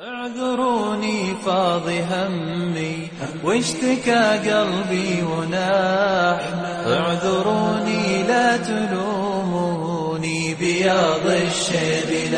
اعذروني فاضي همي واشتكى قلبي وناح اعذروني لا تلوموني بياض الشيب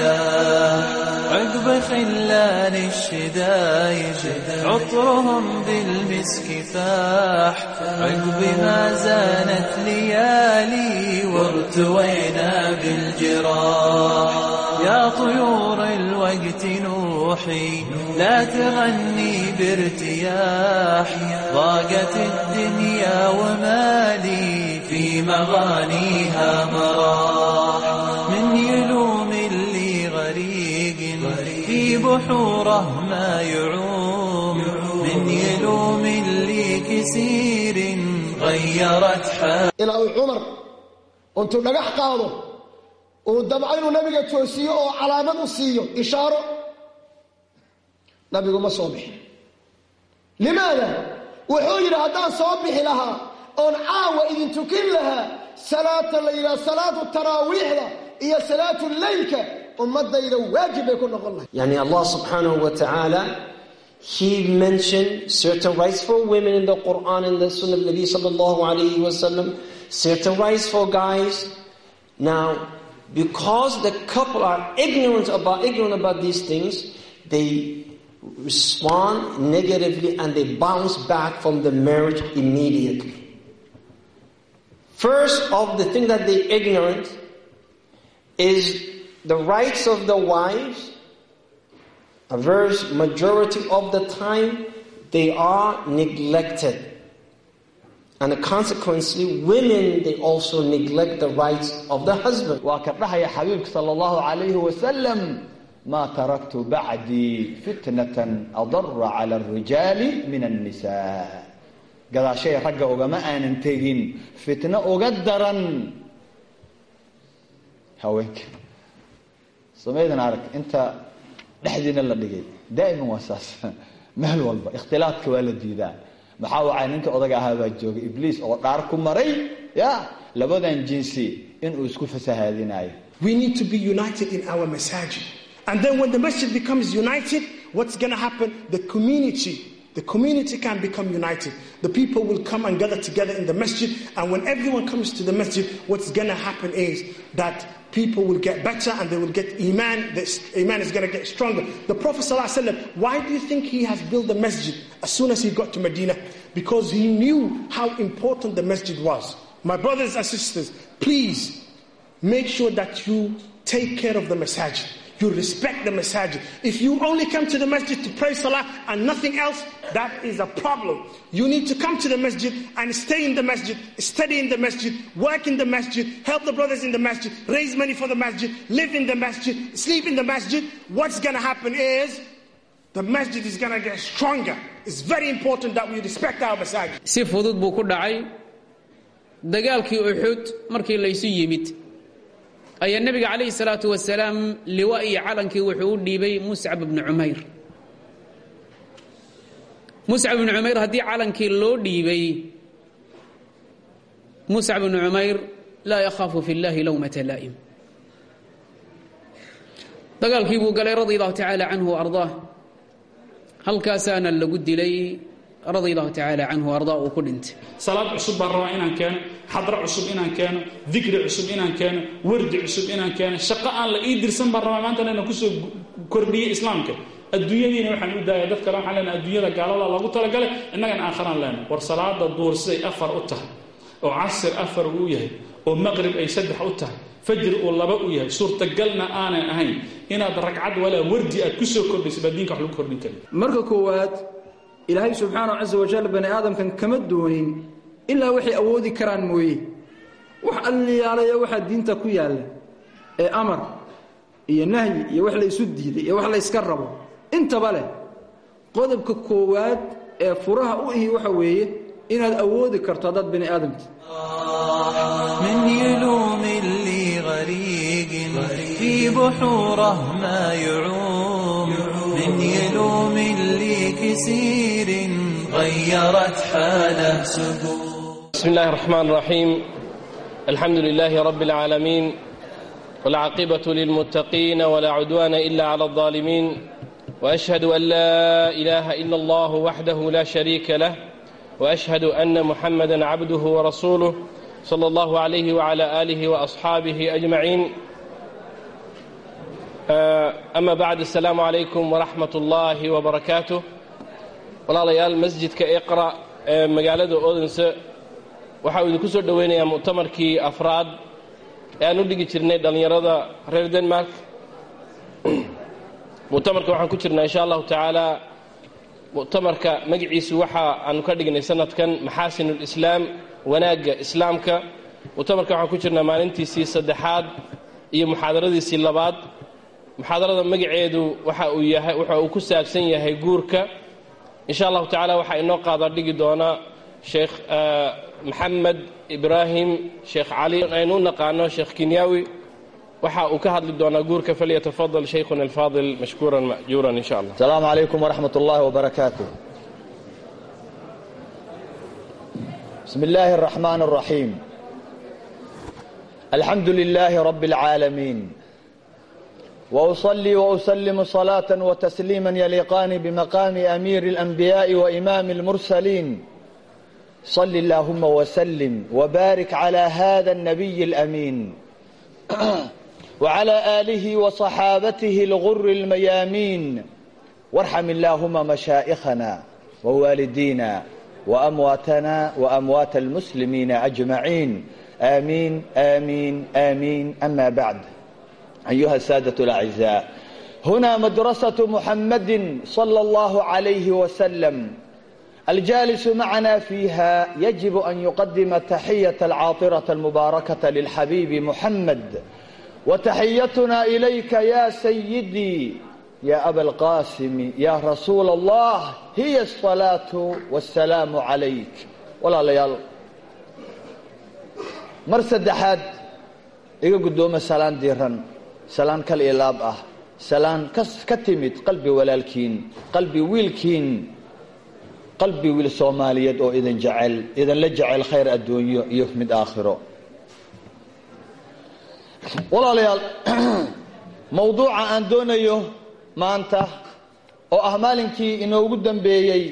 عقب خلال الشدايد عطرهم بالمسك فاح عقب ما زانت ليالي وارتوينا بالجراح يا طيور الوقت نوحي لا تغني بارتياح ضاقت الدنيا ومالي في مغانيها مراح من يلوم اللي غريق في بحوره ما يعوم من يلوم اللي كسير غيرت حال إلى عمر أنتم نجح قاضوا uu damco inuu nabiga toosiyo oo calaamad u siiyo ishaaro. Nabigu ma soo bixin. Limaada? Wuxuu yidhi haddaan soo bixi lahaa oon caawa idin tukin lahaa salaata la yidhaha salaatu taraawiixda iyo salaatu leylka ummadayda waajib bay ku noqon lahay Yani Allah subhanahu wa ta'ala, He mentioned certain rights for women in the Quran and the Sunnah of Nabi sallallahu alayhi wa certain rights for guys. Now, because the couple are ignorant about, ignorant about these things, they respond negatively and they bounce back from the marriage immediately. First of the thing that they ignorant is the rights of the wives. A verse majority of the time they are neglected. And consequently, women they also neglect the rights of the husband. waa ka dhahaya xabiibka sal allahu calayhi wasalam maa taraktu bacdii fitnatan adara cala alrijaali min annisaa. Gadaashay ragga ugama aanan tegin fitno uga daran. Haweenka. Samaydan arag inta dhexdiina la dhigay daa'iman waa saas. Walba ikhtilaadka waa maxaa wacay ninka odaga ahaa baa jooga ibliis oo dhaar ku maray ya labadan jinsi inuu isku fasahaadinayo We need to be united in our masajid. And then when the masjid becomes united, what's to happen? The community, the community can become united. The people will come and gather together in the masjid. And when everyone comes to the masjid, what's going to happen is that people will get better and they will get iman. This iman is going to get stronger. The Prophet ﷺ, why do you think he has built the masjid as soon as he got to Medina? Because he knew how important the masjid was. My brothers and sisters, please make sure that you take care of the masajid. You respect the masajid. If you only come to the masjid to pray salah and nothing else, that is a problem. You need to come to the masjid and stay in the masjid, study in the masjid, work in the masjid, help the brothers in the masjid, raise money for the masjid, live in the masjid, sleep in the masjid. What's going to happen is the masjid is going to get stronger. It's very important that we respect our masajid. si fudud buu ku dhacay dagaalkii uxud markii laysu yimid ayaa nebiga calayhi salaatu wasalaam liwa iyo calankii wuxuu u dhiibay muscab ibnu cumayr muscab ibnu cumayr haddii calankii loo dhiibay muscab ibnu cumayr laa yakhaafu fi llahi lowmata laa'im. Dagaalkii buu galay radia allahu tacaala canhu ardaah. Halkaasaana lagu dilay radia allahu tacaala canhu ardaa uu ku dhintay. Salaad cusub baan rabaa inaan keeno xadro cusub inaan keeno dikri cusub inaan keeno wardi cusub inaan keeno shaqo aan la ii dirsan baan rabaa maanta inaan ku soo kordhiyo islaamka. Adduunyadiina waxaan u daaya dad kale waxaan leenahay adduunyada gaalada lagu talagalay innagana aakharaan leenahay. War salaada duur siday afar u tahay oo casir afar uu yahay oo maqrib ay saddex u tahay fajr uu laba u yahay. Suurtagalna aanay ahayn inaad ragcad walaa wardi aad ku soo kordhayso baa diinka wax lagu kordhin karin. Marka koowaad ilaahay subxaanahu casa wajal bani aadamkan kama doonin ilaa waxay awoodi karaan mooye. Wax alliyaalaya waxaa diinta ku yaalla ee amar iyo nahyi iyo wax la ysu diiday iyo wax la yska rabo. Intaba leh qodobka koowaad ee furaha u ihi waxa weeye inaad awoodi karto haddaad bani aadamta من يلوم لكسير غيرت حاله سبور بسم الله الرحمن الرحيم الحمد لله رب العالمين والعقبة للمتقين ولا عدوان إلا على الظالمين وأشهد أن لا إله إلا الله وحده لا شريك له وأشهد أن محمدا عبده ورسوله صلى الله عليه وعلى آله وأصحابه أجمعين ama bacd asalaamu calaykum waraxmat ullaahi wabarakaatu walaalayaal masjidka iqra ee magaalada odense waxaa idinku soo dhoweynayaa mu'tamarkii afraad ee aan u dhigi jirnay dhallinyarada reer denmark. Mu'tamarka waxaan ku jirnaa insha allahu tacaala mu'tamarka magaciisu waxa aanu ka dhignay sanadkan maxaasinlislaam wanaagga islaamka. Mu'tamarka waxaan ku jirnaa maalintiisii saddexaad iyo muxaadaradiisii labaad muxaadarada magaceedu waxa uu yahay waxa uu ku saabsan yahay guurka. Insha allahu tacaala waxaa inoo qaada dhigi doonaa sheekh eh, maxamed ibraahim sheekh cali aynu u naqaano sheekh kinyawi waxa uu ka hadli doonaa guurka falyatafadal shaykhuna alfaadil mashkuuran majuuran insha allah asalaamu calaykum waraxmat ullaahi wabarakaatu bismi illaahi araxmaan araxiim alxamdu lilaahi rabbi alcaalamiin وأصلي وأسلم صلاة وتسليما يليقان بمقام أمير الأنبياء وإمام المرسلين صل اللهم وسلم وبارك على هذا النبي الأمين وعلى آله وصحابته الغر الميامين وارحم اللهم مشائخنا ووالدينا وأمواتنا وأموات المسلمين أجمعين آمين آمين آمين أما بعد أيها السادة الأعزاء هنا مدرسة محمد صلى الله عليه وسلم الجالس معنا فيها يجب أن يقدم تحية العاطرة المباركة للحبيب محمد وتحيتنا إليك يا سيدي يا أبا القاسم يا رسول الله هي الصلاة والسلام عليك ولا ليال مرسد أحد iga guddooma salaan diiran salaan kal ilaab ah. Salaan ka timid qalbi walaalkiin qalbi wiilkiin qalbi wiil soomaaliyeed oo idin jecel idinla jecel khayr adduunyo iyo mid aakhiro. Walaalayaal mawduuca aan doonayo maanta oo ah maalinkii inoogu dambeeyey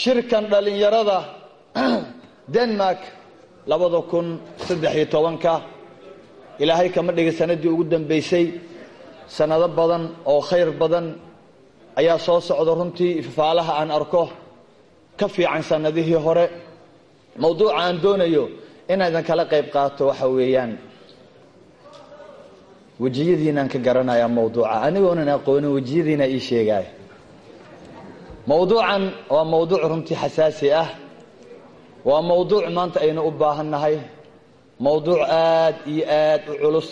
shirkan dhallinyarada denmark labada kun saddex iyo tobanka ilaahay kama dhigay sanadii ugu dambaysay sanado badan oo khayr badan ayaa soo socda runtii ifafaalaha aan arko. Ka fiican sanadihii hore. Mawduuca aan doonayo inaydan kala qayb qaato waxa weeyaan. Wejiyadiinaan ka garanayaa mawduuca. Anigoonan aqoonin wejiyadiina ii sheegaya mawduucan waa mawduuc runtii xasaasi ah. Waa mawduuc maanta aynu u baahannahay mawduuc aad iyo aad u culus.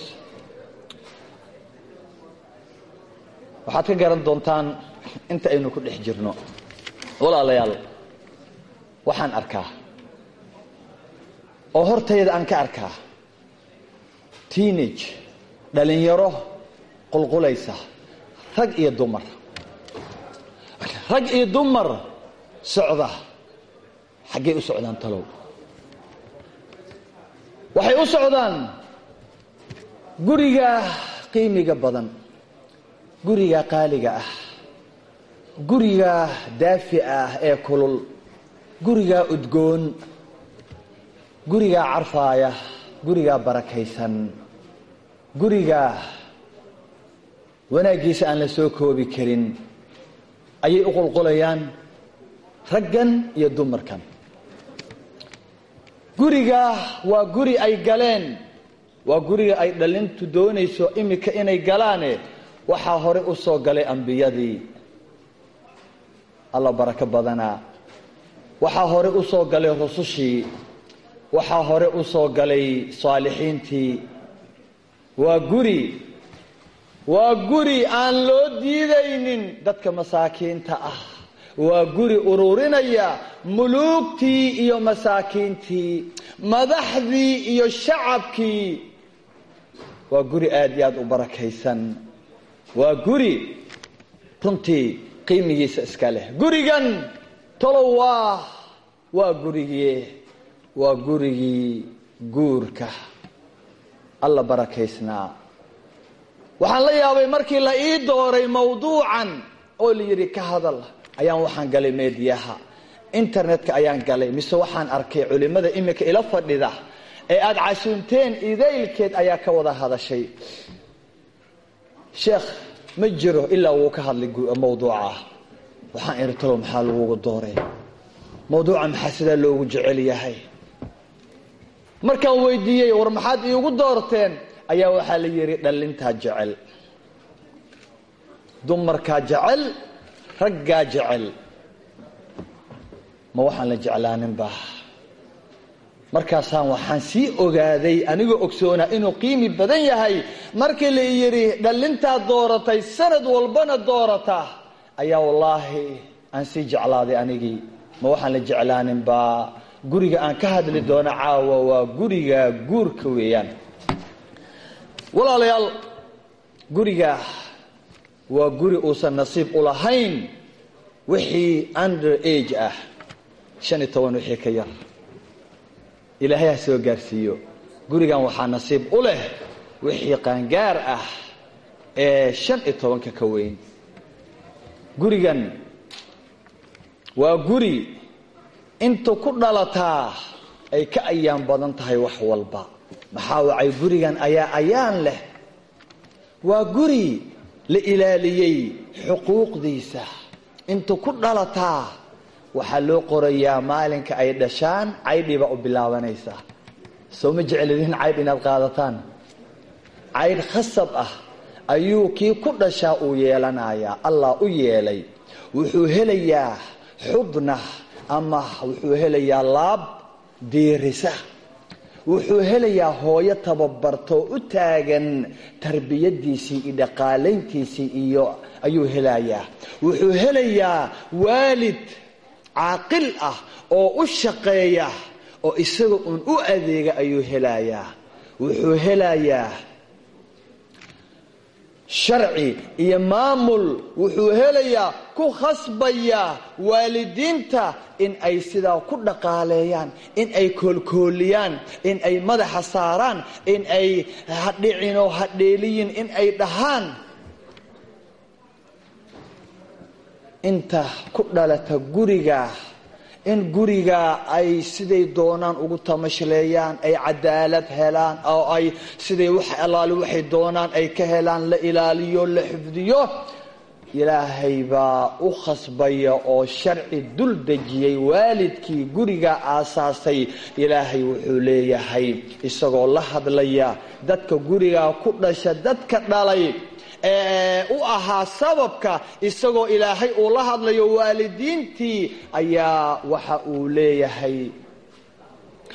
Waxaad ka garan doontaan inta aynu ku dhex jirno. Walaalayaal waxaan arkaa. Oo hortayda aan ka arkaa. Teenage dhalinyaro qulqulaysa rag iyo dumar. Rag iyo dumar socda. Xaggay u socdaan talow waxay u socdaan guriga qiimiga badan guriga qaaliga ah guriga daafica ah ee kulul guriga udgoon guriga carfaaya guriga barakaysan guriga wanaaggiisa aan la soo koobi karin ayay u qulqulayaan raggan iyo dumarkan guriga waa guri ay galeen. Waa guriga ay dhalintu doonayso imika inay galaane. Waxaa hore u soo galay ambiyadii. Alla barako badanaa waxaa hore u soo galay rusushii waxaa hore u soo galay saalixiintii. Waa guri. Waa guri aan loo diidaynin dadka masaakiinta ah waa guri ururinaya muluugtii iyo masaakiintii madaxdii iyo shacabkii. Waa guri aad iyo aad u barakaysan. Waa guri runtii qiimigiisa iska leh. Gurigan talow waa waa gurigii waa gurigii guurka. Alla barakaysnaa. Waxaan la yaabay markii la ii dooray mawduucan oo la yidhi ka hadal ayaan waxaan galay meediyaha. Internetka ayaan galay mise waxaan arkay culimmada iminka ila fadhida. Ee aada casuunteen idaylkeed ayaa ka wada hadashay. Sheekh ma jiro ilaa wuu ka hadlay mawduuca. Waxaan iri talo maxaa lagugu dooray? Mawduuca maxaa sidaa loogu jecel yahay? Markaan weydiiyey war maxaad iigu doorteen? Ayaa waxaa la yidhi dhallintaa jecel. Dumarkaa jecel raggaa jecel. Ma waxaan la jeclaaninba. Markaasaan waxaan sii ogaaday anigoo ogsoonaa inuu qiimi badan yahay. Markii la yidhi dhallintaa dooratay sanad walbana doorata. Ayaa wallaahi aan sii jeclaaday anigii. Ma waxaan la jeclaaninba. Guriga aan ka hadli doono caawa waa guriga guurka weeyaan. Walaalayaal guriga waa guri uusan nasiib u lahayn wixii under age ah. Shan iyo toban wixii ka yar. Ilaahay ha soo gaarsiiyo. Gurigan waxaa nasiib u leh wixii qaangaar ah ee shan iyo tobanka ka weyn. Gurigan waa guri inta ku dhalataa ay ka ayaan badan tahay wax walba. Maxaa wacay gurigan ayaa ayaan leh? Waa guri la ilaaliyey xuquuqdiisa. Inta ku dhalataa waxaa loo qorayaa maalinka ay dhashaan caydhiba u bilaabanaysa. Soo ma jeclidin caydh inaad qaadataan? Caydh khasab ah ayuu kii ku dhashaa uu yeelanayaa. Allah u yeelay. Wuxuu helayaa xubna ama wuxuu helayaa laab diirisa wuxuu helayaa hooyo tababartoo u taagan tarbiyadiisii iyo dhaqaalayntiisii iyo ayuu helayaa. Wuxuu helayaa waalid caaqil ah oo u shaqeeya oo isaga uun u adeega ayuu helayaa. Wuxuu helayaa sharci iyo maamul wuxuu helayaa ku khasbaya waalidiinta in ay sidaa ku dhaqaaleeyaan in ay koolkooliyaan in ay madaxa saaraan in ay hadhicinoo hadheeliyin in ay dhahaan. Inta ku dhalata guriga in guriga ay siday doonaan ugu tamashleeyaan ay cadaalad helaan oo ay siday wax allaali waxay doonaan ay ka helaan la ilaaliyo la xifdiyo ilaahay baa u khasbaya oo sharci dul dejiyey waalidkii guriga aasaasay ilaahay wuxuu leeyahay isagoo la hadlaya dadka gurigaa ku dhasha dadka dhalay u ahaa sababka isagoo ilaahay uu la hadlayo waalidiintii ayaa waxa uu leeyahay.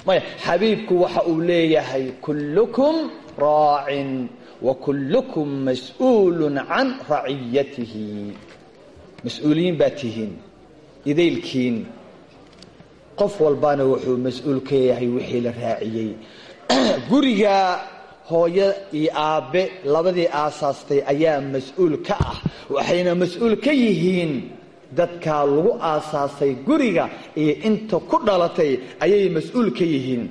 Maya xabiibku waxa uu leeyahay kullukum raacin wa kullukum mas'uulun can raciyatihi. Mas'uuliyiin baa tihiin idaylkiin qof walbana wuxuu mas'uul ka yahay wixii la raaciyey. Guriga hooyo iyo aabbe labadii aasaastay ayaa mas'uul ka ah waxayna mas'uul ka yihiin dadkaa lagu aasaasay guriga iyo inta ku dhalatay ayay mas'uul ka yihiin.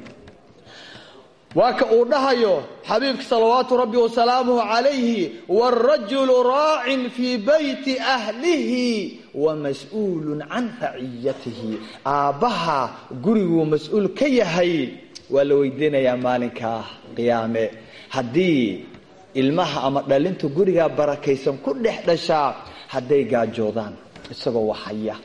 Waa ka uu dhahayo xabiibka salawaatu rabbi wasalaamuhu calayhi wاrajulu raacin fii bayti ahlihi wamas-uulun can raciyatihi. Aabbaha guriguu mas'uul ka yahay waa la weydiinayaa maalinkaa qiyaame haddii ilmaha ama dhalinta gurigaa barakaysan ku dhex dhashaa hadday gaajoodaan isagoo waxhaya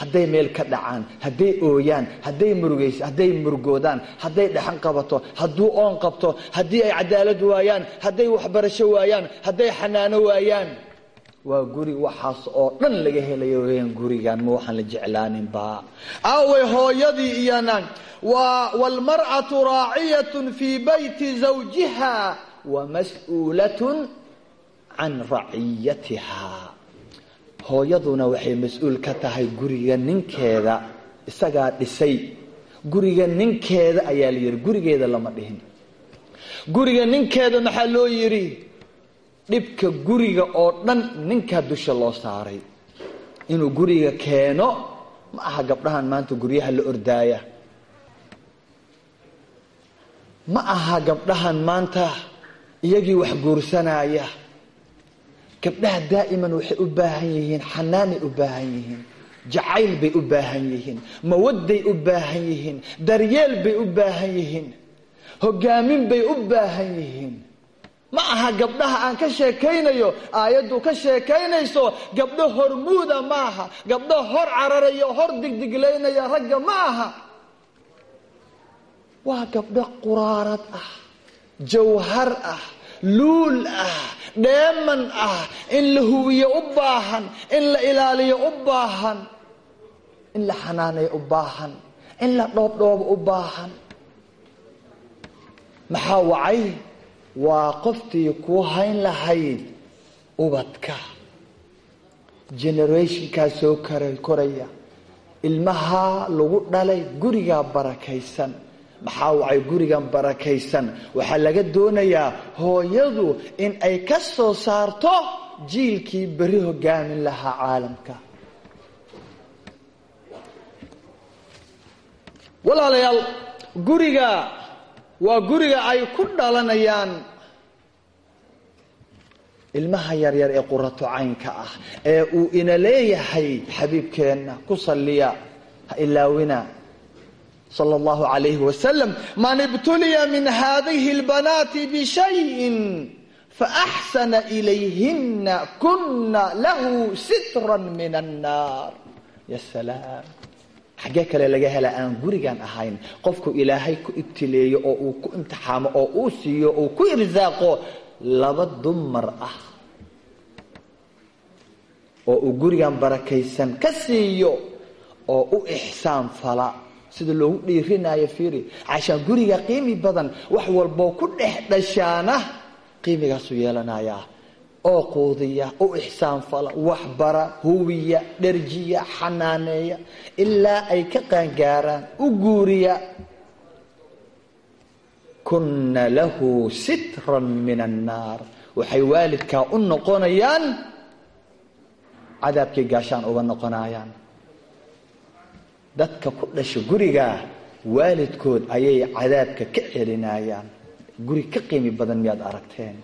hadday meel ka dhacaan hadday ooyaan hadday murugays hadday murugoodaan hadday dhexan qabato hadduu oon qabto haddii ay cadaalad waayaan hadday waxbarasho waayaan hadday xanaano waayaan waa guri waxaas oo dhan laga helayo weyaan gurigan ma waxaan la jeclaaninba. Aaway hooyadii iyana waalmar'atu raaciyatun fii bayti zawjiha wamas-uulatun can raciyatiha hooyaduna waxay mas'uul ka tahay guriga ninkeeda isagaa dhisay. Guriga ninkeeda ayaa la yidhi gurigeeda lama dhihin. Guriga ninkeeda maxaa loo yidhi dhibka guriga oo dhan ninkaa dusha loo saaray. Inuu guriga keeno ma aha gabdhahan maanta guryaha la ordaaya. Ma aha gabdhahan maanta iyagii wax guursanaya. Gabdhaha daa'iman waxay u baahan yihiin xanaanay u baahan yihiin jacayl bay u baahan yihiin mawadday u baahan yihiin daryeel bay u baahan yihiin hogaamin bay u baahan yihiin ma aha gabdhaha aan ka sheekaynayo aayaddu ka sheekaynayso gabdho hormuuda ma aha. Gabdho hor cararaya hor digdiglaynaya ragga ma aha. Waa gabdho quraarad ah jawhar ah luul ah dheeman ah in la huwiyo u baahan in la ilaaliyo u baahan in la xanaaneyo u baahan in la dhoobdhoobo u baahan. Maxaa wacay waa qoftii kuu hayn lahayd ubadka. Generationkaa soo koraya. Ilmahaa lagu dhalay gurigaa barakaysan. Maxaa wacay gurigan barakaysan? Waxaa laga doonayaa hooyadu in ay ka soo saarto jiilkii beri hogaamin lahaa caalamka. Walaalayaal guriga waa guriga ay ku dhalanayaan. Ilmaha yaryar ee qurato caynka ah ee uu ina leeyahay xabiibkeenna ku salliya ha ilaawina. Sala allahu calayhi wasalam man ibtuliya min hadihi lbanaati bishayin faaxsana ilayhina kuna lahu sitran min annaar ya xaggee kale laga hela aan gurigan ahayn. Qofku ilaahay ku ibtileeyo oo uu ku imtixaamo oo uu siiyo uu ku irsaaqo laba dumar ah. Oo uu gurigan barakaysan ka siiyo oo u ixsaan fala. Sida loogu dhiirinayo fiiri cashaan guriga qiimi badan wax walboo ku dhex dhashaana qiimigaasuu yeelanayaa oo quudiya u ixsaan fala waxbara huwiya dherjiya xanaaneeya ilaa ay ka qaangaaraan u guuriya. Kunna lahu sitran min annaar waxay waalidkaa u noqonayaan cadaabkay gaashaan uga noqonayaan dadka ku dhasha guriga waalidkood ayay cadaabka ka celinayaan guri ka qiimi badan miyaad aragteen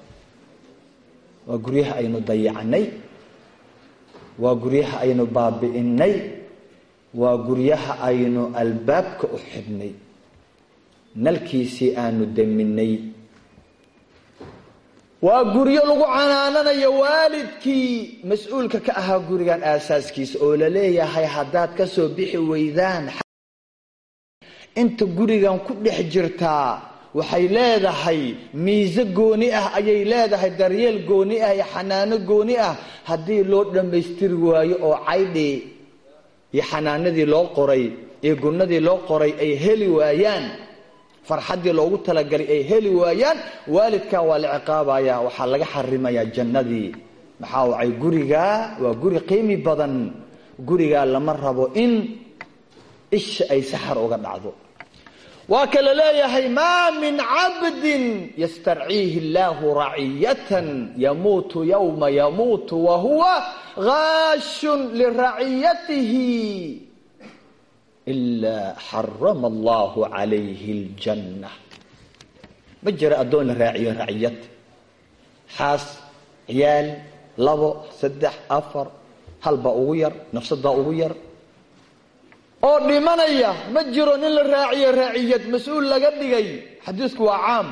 waa guryaha aynu dayacnay. Waa guryaha aynu baabi'inay. Waa guryaha aynu albaabka u xidhnay. Nalkiisii aanu deminay. Waa guryo lagu canaananayo waalidkii. Mas'uulka ka ahaa gurigan aasaaskiisa oo la leeyahay haddaad ka soo bixi weydaan. Inta gurigan ku dhex jirtaa waxay leedahay miise gooni ah ayay leedahay daryeel gooni ah iyo xanaano gooni ah. Haddii loo dhammaystiri waayo oo caydhii iyo xanaanadii loo qoray iyo gunnadii loo qoray ay heli waayaan farxaddii loogu talagalay ay heli waayaan waalidkaa waa la ciqaabaya waxaa laga xarimayaa jannadii. Maxaa wacay? Gurigaa waa guri qiimi badan. Gurigaa lama rabo in isha ay saxar uga dhacdo waa kala leeyahay maa min cabdin yastarciihi illaahu raciyatan yamuutu yowma yamuutu wa huwa gaashun liraciyatihi ilaa xarama allahu calayhi aljanna ma jiro addoon la raaciyo raciyad xaas ciyaal labo saddex afar halbaa ugu yar nafsadaa ugu yar oo dhimanaya ma jiro nin la raaciyo raaciyad mas'uul laga dhigay. Xadiisku waa caam.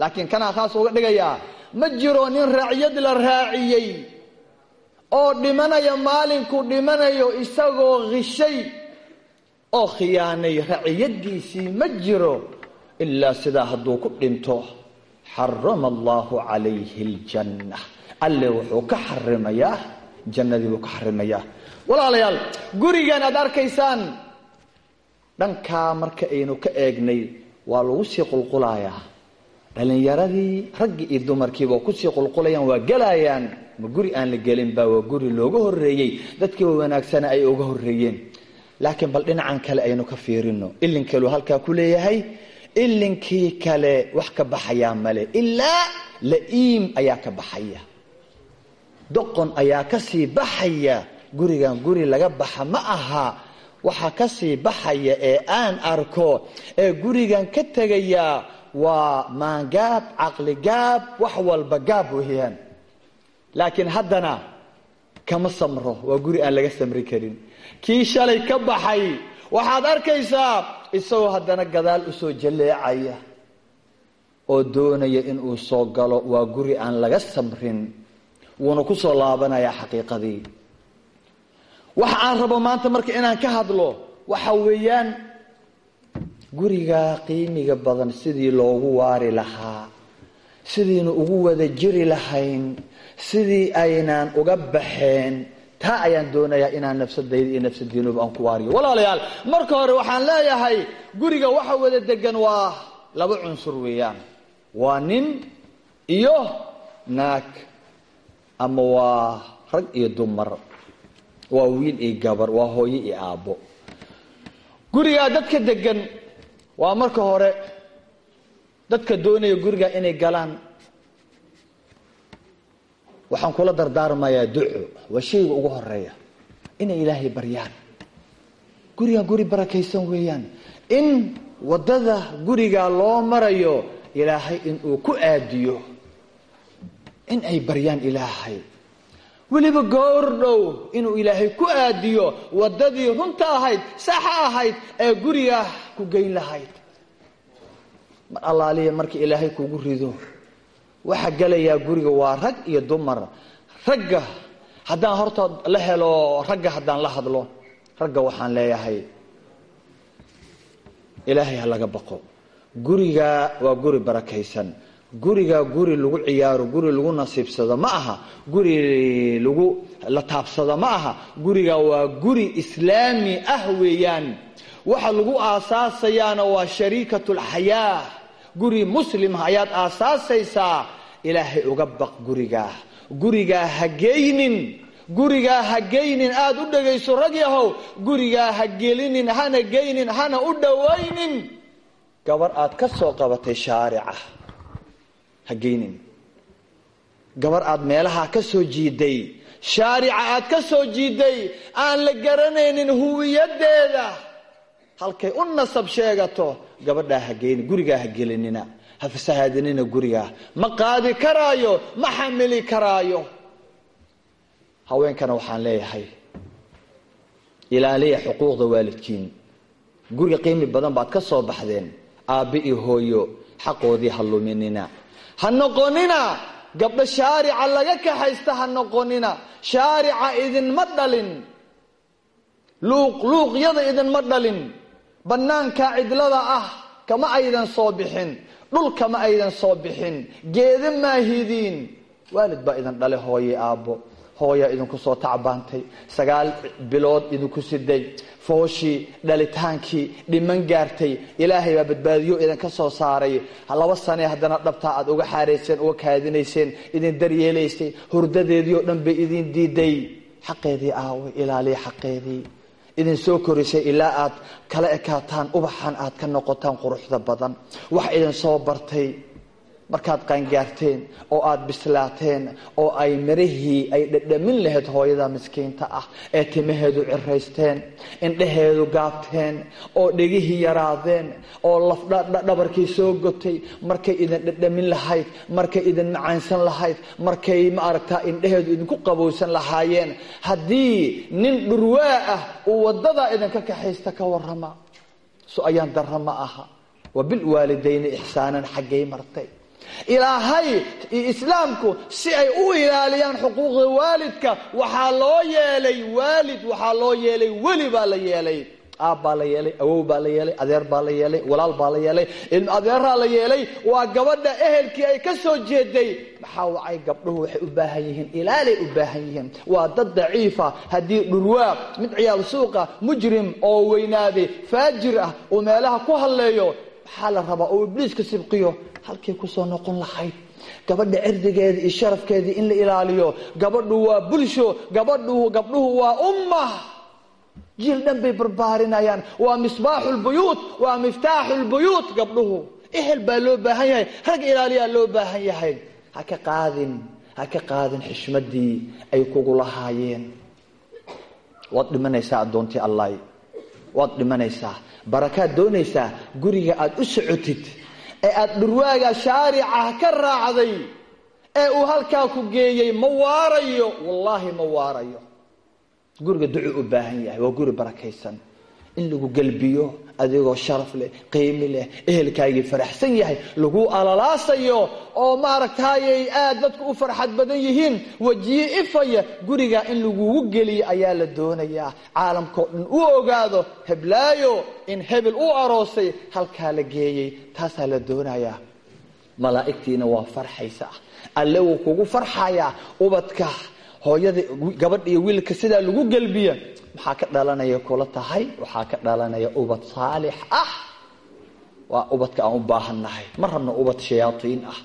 Laakiin kanaa khaas uga dhigayaa ma jiro nin raaciyad la raaciyey oo dhimanaya maalinkuu dhimanayo isagoo qishay oo khiyaanay raciyadiisii ma jiro ilaa sidaa hadduu ku dhinto. Xarama allahu calayhi aljanna alle wuxuu ka xarimayaa jannadii buu ka xarimayaa walaalayaal gurigan aad arkaysaan. Dhankaa marka aynu ka eegnay waa lagu sii qulqulayaa dhalinyaradii raggii iyo dumarkiiba ku sii qulqulayaan waa gelayaan ma guri aan la gelinba waa guri looga horeeyey dadkiiba wanaagsana ay uga horeeyeen laakiin bal dhinacan kale aynu ka fiirino. Ilinkeelu halkaa ku leeyahay ilinkii kale wax ka baxayaa male. Ilaa la-iim ayaa ka baxaya. Doqon ayaa ka sii baxaya gurigan guri laga baxa ma aha waxaa ka sii baxaya ee aan arko. Ee gurigan ka tegaya waa maangaab caqligaab wax walba gaab weyaan laakiin haddana kama samro waa guri aan laga samri karin. Kii shalay ka baxay waxaad arkaysaa isagoo haddana gadaal u soo jalleecaya oo doonaya inuu soo galo waa guri aan laga samrin. Wuuna ku soo laabanayaa xaqiiqadii waxa aan rabo maanta marka inaan ka hadlo waxa weeyaan guriga qiimiga badan sidii loogu waari lahaa sidiinu ugu wada jiri lahayn sidii aynaan uga baxeen taa ayaan doonayaa inaan nafsadayda iyo nafsadiinuba aan ku waariyo. Walaalayaal marka hore waxaan leeyahay guriga waxa wada degan waa laba cunsur weeyaan. Waa nin iyo naag ama waa rag iyo dumar waa wiil iyo gabar waa hooyo iyo aabbo. Gurigaa dadka degan waa marka hore dadka doonaya guriga inay galaan. Waxaan kula dardaarmayaa duco waa shayga ugu horreeya inay ilaahay baryaan. Gurigan guri barakaysan weeyaan. In waddada guriga loo marayo ilaahay inuu ku aadiyo. In ay baryaan ilaahay weliba goor dhow inuu ilaahay ku aadiyo waddadii runta ahayd saxa ahayd ee guriga ku geyn lahayd. Mar allaaliya marka ilaahay kugu rido. Waxaa gelayaa guriga waa rag iyo dumar. Ragga haddaan horta la helo ragga haddaan la hadlo ragga waxaan leeyahay. Ilaahay ha laga baqo. Guriga waa guri barakaysan guriga guri lagu ciyaaro guri lagu nasiibsado ma aha. Guri lagu la taabsado ma aha. Guriga waa guri islaami ah weeyaan. Waxa lagu aasaasayaana waa shariikatulxayaa guri muslim ayaad aasaasaysaa ilaahay uga baq gurigaa gurigaa ha geynin gurigaa ha geynin aada u dhagayso rag yahow. Gurigaa ha gelinin hana geynin hana u dhowaynin gabar aad ka soo qabatay shaarica ha geynin. Gabar aad meelaha ka soo jiiday shaarica aad ka soo jiiday aan la garanaynin huwiyadeeda. Halkay u nasab sheegato gabadhaa ha geynin gurigaa ha gelinina ha fasahaadinina gurigaa. Ma qaadi karaayo ma xamili karaayo. Haweenkana waxaan leeyahay ilaaliya xuquuqda waalidkiin. Guriga qiimi badan baad ka soo baxdeen aabbe iyo hooyo xaqoodii ha luminina ha noqonina gabdho shaarica laga kaxaysta ha noqonina. Shaarica idinma dhalin. Luuq luuqyada idinma dhalin. Bannaanka cidlada ah kama aydan soo bixin. Dhul kama aydan soo bixin. Geeda maahidiin waalid baa idin dhale hooye aabbo hooyaa idinku soo tacbaantay sagaal bilood idinku siday fooshii dhalitaankii dhiman gaartay ilaahay baa badbaadiyo idinka soo saaray. Laba sane haddana dhabtaa aad uga xaarayseen uga kaadinayseen idin daryeelaysay hurdadeedii oo dhan bay idin diiday. Xaqeedii aaway ilaaliya xaqeedii. Idin soo korisay ilaa aad kala ekaataan ubaxan aad ka noqotaan quruxda badan. Wax idin soo bartay markaad qaangaarteen oo aada bislaateen oo ay mirihii ay dhadhamin lahayd hooyada miskiinta ah ee timaheedu ciraysteen indhaheedu gaabteen oo dhegihii yaraadeen oo lafdhabarkii soo gotay markay idin dhadhamin lahayd markay idin macaansan lahayd markay maaragtaa indhaheedu idinku qabowsan lahaayeen haddii nin dhurwaa ah uu waddadaa idinka kaxaysta ka warama so ayaan darra ma aha. Wa bilwaalidayni ixsaanan xaggay martay ilaahay islaamku si ay u ilaaliyaan xuquuqda waalidka waxaa loo yeelay waalid waxaa loo yeelay weli baa la yeelay. Aab baa la yeelay awow baa la yeelay adeer baa la yeelay walaal baa la yeelay. Adeeraa la yeelay waa gabadha ehelkii ay ka soo jeeday. Maxaa wacay gabdhuhu waxay u baahan yihiin ilaalay u baahan yihiin. Waa dad daciifa haddii dhurwaa mid ciyaal suuqa mujrim oo weynaaday faajir ah uu meelaha ku hadleeyo maxaa la rabaa oo ibliiska sibqiyo halkay ku soo noqon lahayd gabadha cirdigeeda iyo sharafkeedii in la ilaaliyo. Gabadhu waa bulsho gabadhu gabdhuhu waa umma jiil dhan bay barbaarinayaan. Waa misbaaxu lbuyuut waa miftaaxu lbuyuut gabdhuhu. Ehel baa loo baahan yahay rag ilaaliyaa loo baahan yahay. Ha ka qaadin ha ka qaadin xishmadii ay kugu lahaayeen. Waad dhimanaysaa addoontii allahy waad dhimanaysaa barakaad doonaysaa guriga aada u socotid ee aada dhurwaaga shaarica ka raacday ee uu halkaa ku geeyey ma waarayo wallaahi ma waarayo. Guriga ducuu u baahan yahay waa guri barakaysan. In lagu gelbiyo adigoo sharaf leh qiimi leh ehelkaagii faraxsan yahay lagu alalaasayo oo maaragtaayay aad dadku u farxad badan yihiin wejiye ifaya guriga in lagugu geliyo ayaa la doonayaa. Caalamkao dhan u ogaado heblaayo in hebel u aroosay halkaa la geeyey taasaa la doonayaa. Malaa'igtiina waa farxaysa. Alle wuu kugu farxayaa ubadka hooyada gabadh iyo wiilka sidaa lagu gelbiya maxaa ka dhalanaya kula tahay waxaa ka dhalanaya ubad saalix ah. Waa ubadka aan u baahannahay. Ma rabno ubad shayaaiin ah.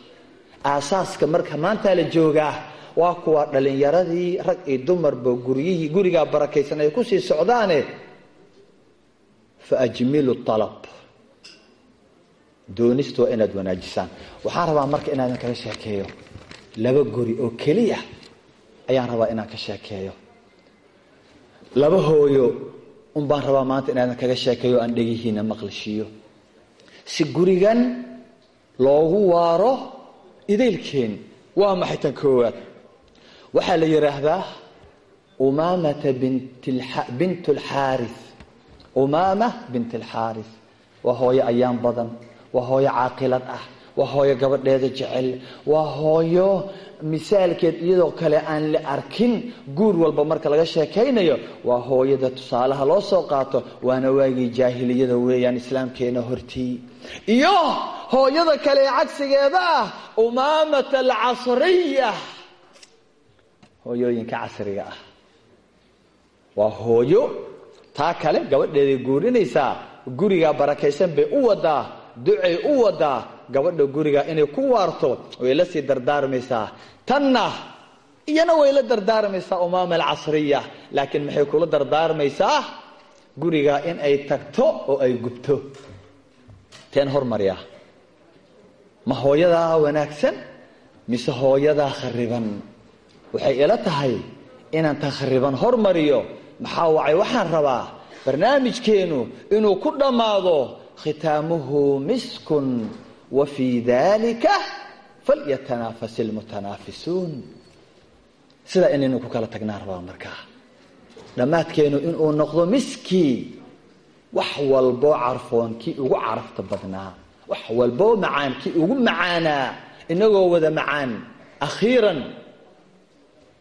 Aasaaska marka maantaa la joogaa waa kuwa dhalinyaradii rag iyo dumarba guryihii gurigaa barakaysan ay ku sii socdaane. Fa ajmilu alab doonista waa inaad wanaajisaan waxaan rabaa marka inaadan kaga sheekeeyo. Laba guri oo keliya ayaan rabaa inaan ka sheekeeyo laba hooyo un baan rabaa maanta inaadan kaga sheekeeyo aan dhegihiina maqlishiiyo. Si gurigan loogu waaro idaylkeen waa maxay tan koowaad? Waxaa la yidhaahdaa umaamata bint alxaaris umaama bint alxaaris waa hooyo ayaan badan waa hooyo caaqilad ah waa hooyo gabadheeda jecel. Waa hooyo misaalkeed iyadoo kale aan la arkin guur walba marka laga sheekaynayo waa hooyada tusaalaha loo soo qaato waana waagii jaahiliyada weeyaan islaamkeena hortii. Iyo hooyada kale ee cagsigeeda ah umaamat alcasriya. Hooyooyinka casriga ah. Waa hooyo taa kale gabadheeday guurinaysaa gurigaa barakaysan bay u wadaa ducay u wadaa gabadha guriga inay ku waarto way la sii dardaarmaysaa. Tanna iyana way la dardaarmaysaa umaama alcasriya. Laakiin maxay kula dardaarmaysaa? Guriga in ay tagto oo ay gubto. Teen hormarya ma hooyadaa wanaagsan mise hooyadaa khariban waxay ila tahay inaan tan khariban hormariyo maxaa wacay? Waxaan rabaa barnaamijkeenu inuu ku dhammaado khitaamuhu miskun fii dalika falyatanaafas ilmutanaafisuun sidaa inaynu ku kala tagnaan rabaa markaa dhammaadkeenu inuu noqdo miskii wax walboo carfoon ugu carafta badnaa. Wax walboo macaan ugu macaanaa. Inagoo wada macaan akhiiran.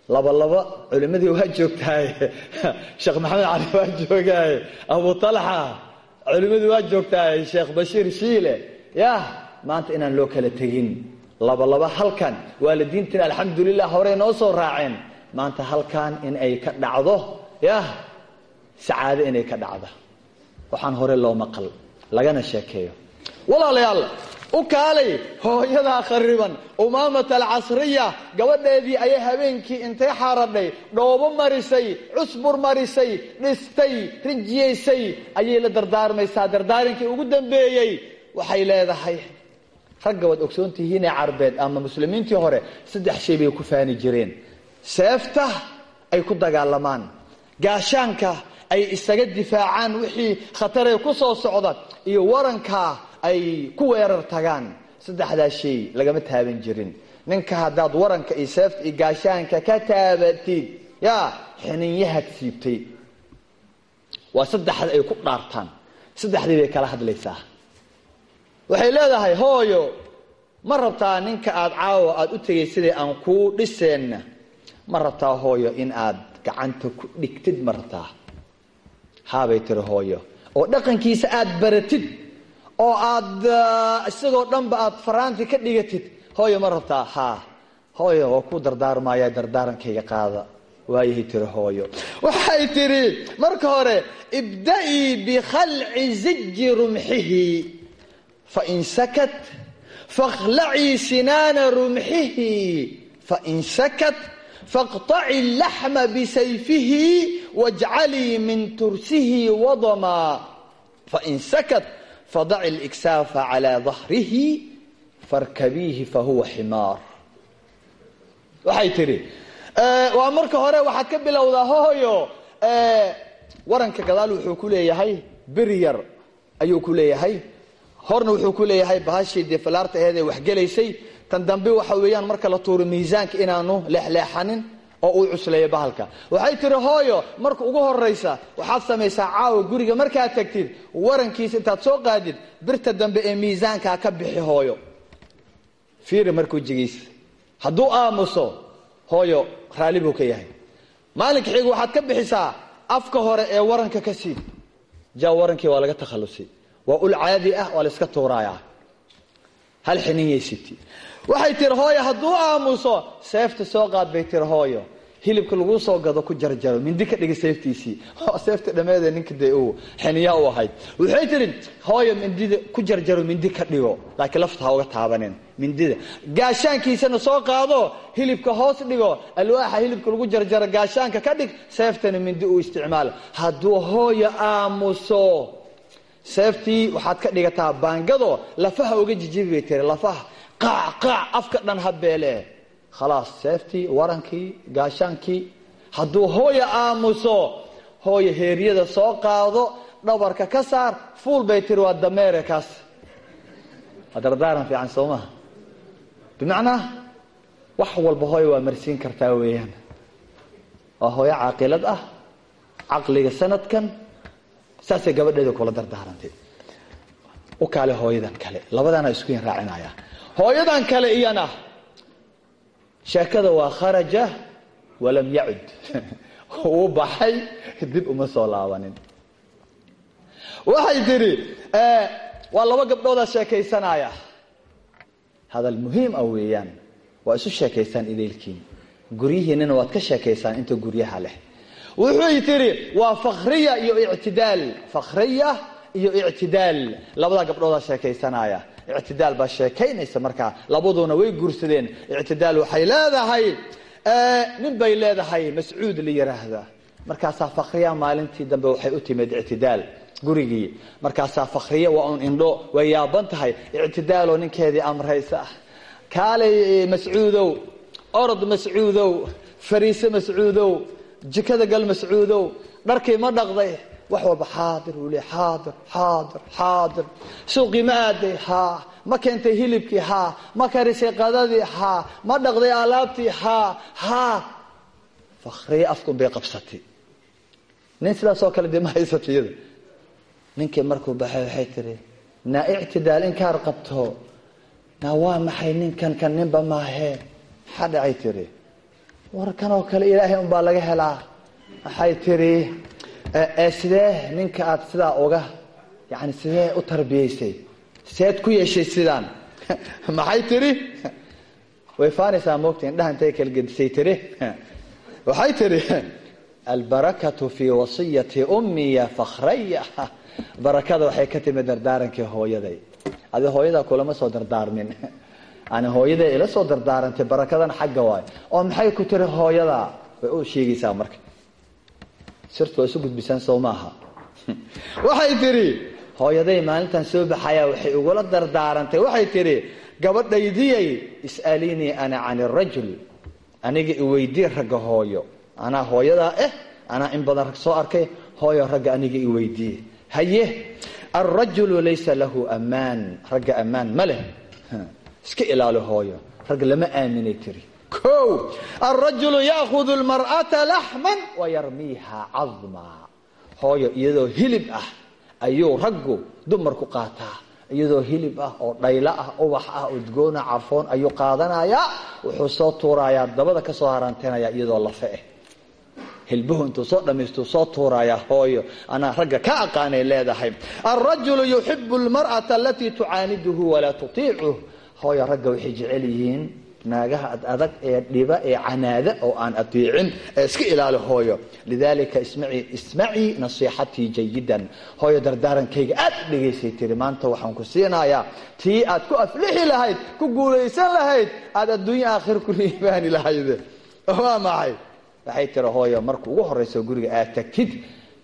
Laba laba culimadii waa joogtaaye. Sheekh maxamed cali waa joogaaye. Abu talxa culimadii waa joogtaaye. Sheekh bashiir shiile yah maanta inaan loo kala tegin. Laba laba halkan waalidiintina alxamdulilah horey noo soo raaceen. Maanta halkan in ay ka dhacdo yah sacaado inay ka dhacdo waxaan hore loo maqal lagana sheekeeyo. Walaalayaal u kaalay hooyadaa khariban. Umaamat alcasriya gabadheedii ayay habeenkii intay xaaradhay. Dhoobo marisay cusbur marisay dhistay rijiyaysay ayay la dardaarmaysaa dardaarinkii ugu dambeeyey. Waxay leedahay ragga waad ogsoontihiinee carbeed ama muslimiintii hore saddex shay bay ku faani jireen. Seefta ay ku dagaalamaan. Gaashaanka ay isaga difaacaan wixii khataree ku soo socda iyo waranka ay ku weerar tagaan. Saddexdaa shay lagama taaban jirin. Ninka haddaad waranka iyo seefta iyo gaashaanka ka taabatid yaa xininyahaad siibtay. Waa saddexda ay ku dhaartaan. Saddexdii bay kala hadlaysaa waxay leedahay hooyo ma rabtaa ninka aada caawa aada u tegay sidai aan kuu dhiseenna? Ma rabtaa hooyo in aad gacanta ku dhigtid ma rabtaa? Haabay tiri hooyo oo dhaqankiisa aada baratid oo aada isagoo dhanba aada faraanti ka dhigatid hooyo ma rabtaa? Haa hooyo waa ku dardaarmaya dardaarankayga qaada. Waayahay tiri hooyo. Waxay tidhi marka hore ibda'ii bikhalci ziji rumxihi fain sakat fakhlacii sinaana rumxihi fain sakat faqطaci laxma bisayfihi wajcalii min tursihi wadama. Fain sakat fadaci liksaafa calaa dahrihi farkabiihi fahuwa ximaar waxay tidhi waa marka hore waxaad ka bilowdaa hooyo. Waranka gadaal wuxuu ku leeyahay beri yar ayuu ku leeyahay horna wuxuu ku leeyahay bahashii dee falaarta aheed ee waxgelaysay. Tan dambe waxa weeyaan marka la tuuro miisaanka inaanu leexleexanin oo uu cusleeyo bahalka. Waxay tiri hooyo marka ugu horaysa waxaad samaysaa caawa guriga markaad tagtid warankiisa intaad soo qaadid birta dambe ee miisaankaa ka bixi hooyo. Fiiri marka wejigiisa hadduu aamuso hooyo raalli buu ka yahay. Maalinka xiga waxaad ka bixisaa afka hore ee waranka ka siid ja warankii waa laga takhalusi waa ul caadi ah waa la iska tuurayaa hal xininyay waxay tiri hooyo aamuso seefta soo qaad bay tiri hilibka lagu soo gado ku jarjaro mindi ka dhiga seeftiisii. Seefta dhameede ninka uu xiniya u ahayd. Waxay tiri hooyo mindida ku jarjaro mindi ka dhigo. Laakiin lafta uga taabanin mindida. Gaashaankiisana soo qaado hilibka hoos dhigo alwaaxa hilibka lagu jarjaro gaashaanka ka dhig seeftana mindi uu isticmaalo. Hadduu hooyo aamuso seeftii waxaad ka dhigataa baangado lafaha uga jijibi bay tiri lafaha qaac qaac afka dhan habeele khalaas seeftii warankii gaashaankii hadduu hooya aamuso hooya heeryada soo qaado dhabarka ka saar fuul bay tiri waa dameere kaas. Waa dardaaran fiican soo bimacnaa wax walba hooya waa marsiin kartaa weeyaan. Waa hooyo caaqilad ah caqliga sanadkan saasay gabadheeda kula dardaarantay. U kaale hooyadan kale labadaana isku yin raacinaya hooyadan kale iyana sheekada waa kharaja walam yacud. Uu baxay dib uma soo laabanin. Waxay tidhi waa laba gabdhoodaa sheekaysanaya. Hadal muhiim ah weeyaan waa isu sheekaysaan idaylkiin guryihiinana waad ka sheekaysaan inta guryaha leh wuxuu tidhi waa fakriya iyo ictidaal. Fakriya iyo ictidaal. Labadaa gabdhoodaa sheekaysanaya. Ictidaal baa sheekaynaysa markaa labaduna way guursadeen. Ictidaal waxay leedahay nin bay leedahay mascuud la yiraahda. Markaasaa fakriya maalintii dambe waxay u timid ictidaal. Gurigii. Markaasaa fakriya waa un indho way yaaban tahay. Ictidaaloo ninkeedii amraysa kaalay mascuudow orod mascuudow fariise mascuudow jikada gal mascuudow dharkii ma dhaqday wax walba xaadir uu le xaadir xaadir xaadir. Suuqii ma aaday haa. Ma keentay hilibkii haa. Ma karisay qadadii haa. Ma dhaqday alaabtii haa. Haa. Fakriye afkun bay qabsatay. Nin sidaasoo kale dee ma haysata iyada ninkii markuu baxay waxay tiri naa ictidaal inkaar qabto. Naa waa maxay ninkan kan ninba maahee maxaa dhacay tiri warkan oo kale ilaahay unbaa laga helaa. Waxay tiri sidee ninka aad sidaa uga yani sidee u tarbiyaysay seed ku yeeshay sidaan. Maxay tiri? Way faanaysaa moogta indhaha intay kala gedisay tiri. Waxay tiri albarakatu fi wasiyati ummi ya fakhraya barakada waxay ka timid dardaarankii hooyaday. Adi hooyadaa kulama soo dardaarmin yani hooyaday ila soo dardaarantay barakadan xagga waay. Oo maxay ku tiri hooyadaa way u sheegaysaa marka. Sirtu waa isu gudbisaan soo waxay tidhi hooyaday maalintan soo baxayaa waxay igula dardaarantay. Waxay tidhi gabadhaydiyay is'alinii ana can irajul aniga iweydii ragga hooyo. Anaa hooyadaa eh anaa in badan rag soo arkay hooyo ragga aniga iweydiiye haye alrajulu laysa lahu ammaan ragga ammaan ma leh iska ilaali hooyo. Rag lama aaminay tiri. O alrajulu yaahudu lmar'ata laxman wayarmiiha cadma hooyo iyadoo hilib ah ayuu raggu dumarku qaataa. Iyadoo hilib ah oo dhaylo ah ubax ah udgoona carfoon ayuu qaadanayaa. Wuxuu soo tuurayaa dabada ka soo harantinaya iyadoo lafe eh hilbuhu intuu soo dhamaystuu soo tuurayaa hooyo. Anaa ragga ka aqaanay leedahay alrajulu yuxibu lmar'ata alatii tucaaniduhu walaa tutiicuh hooyo ragga waxay jecel yihiin naagaha ad adag ee dhiba ee canaada oo aan adeecin ee iska ilaali hooyo. Lidalika ismacii nasiixatii jayidan. Hooyo dardaarankayga aad dhegaysay tiri maanta waxaan ku siinayaa tii aad ku aflixi lahayd ku guulaysan lahayd aad adduunya aakhir ku liibaani lahayd. Waa maxay? Waxay tiri hooyo marka ugu horayso guriga aad tagtid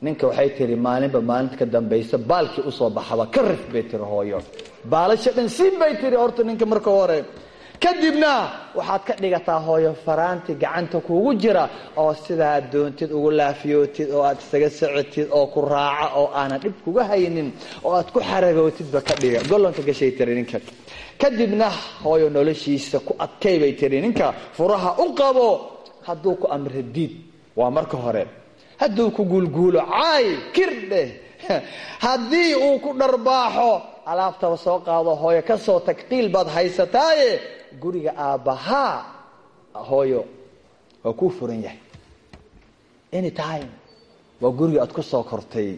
ninka waxay tiri maalinba maalinta ka dambaysa baalkii u soo baxaba ka rif bay tiri hooyo baalasha dhan siin bay tiri horta ninka marka hore. Kadibna waxaad ka dhigataa hooyo faraanti gacanta kugu jira oo sidaa doontid ugu laafiyootid oo aad isaga socotid oo ku raaca oo aanan dhib kuga haynin oo aad ku xaragootidba ka dhiga. Golonka gashay tiri ninka. Kadibna hooyo noloshiisa ku adkay bay tiri ninka. Furaha u qabo hadduu ku amra diid. Waa marka hore. Hadduu ku guulguulo caay kirdheh haddii uu ku dharbaaxo alaabtaba soo qaado hooyo ka soo tag qiil baad haysataaye? Guriga aabbahaa hooyo waa kuu furan yahay. Any time waa guriga aad ku soo kortay.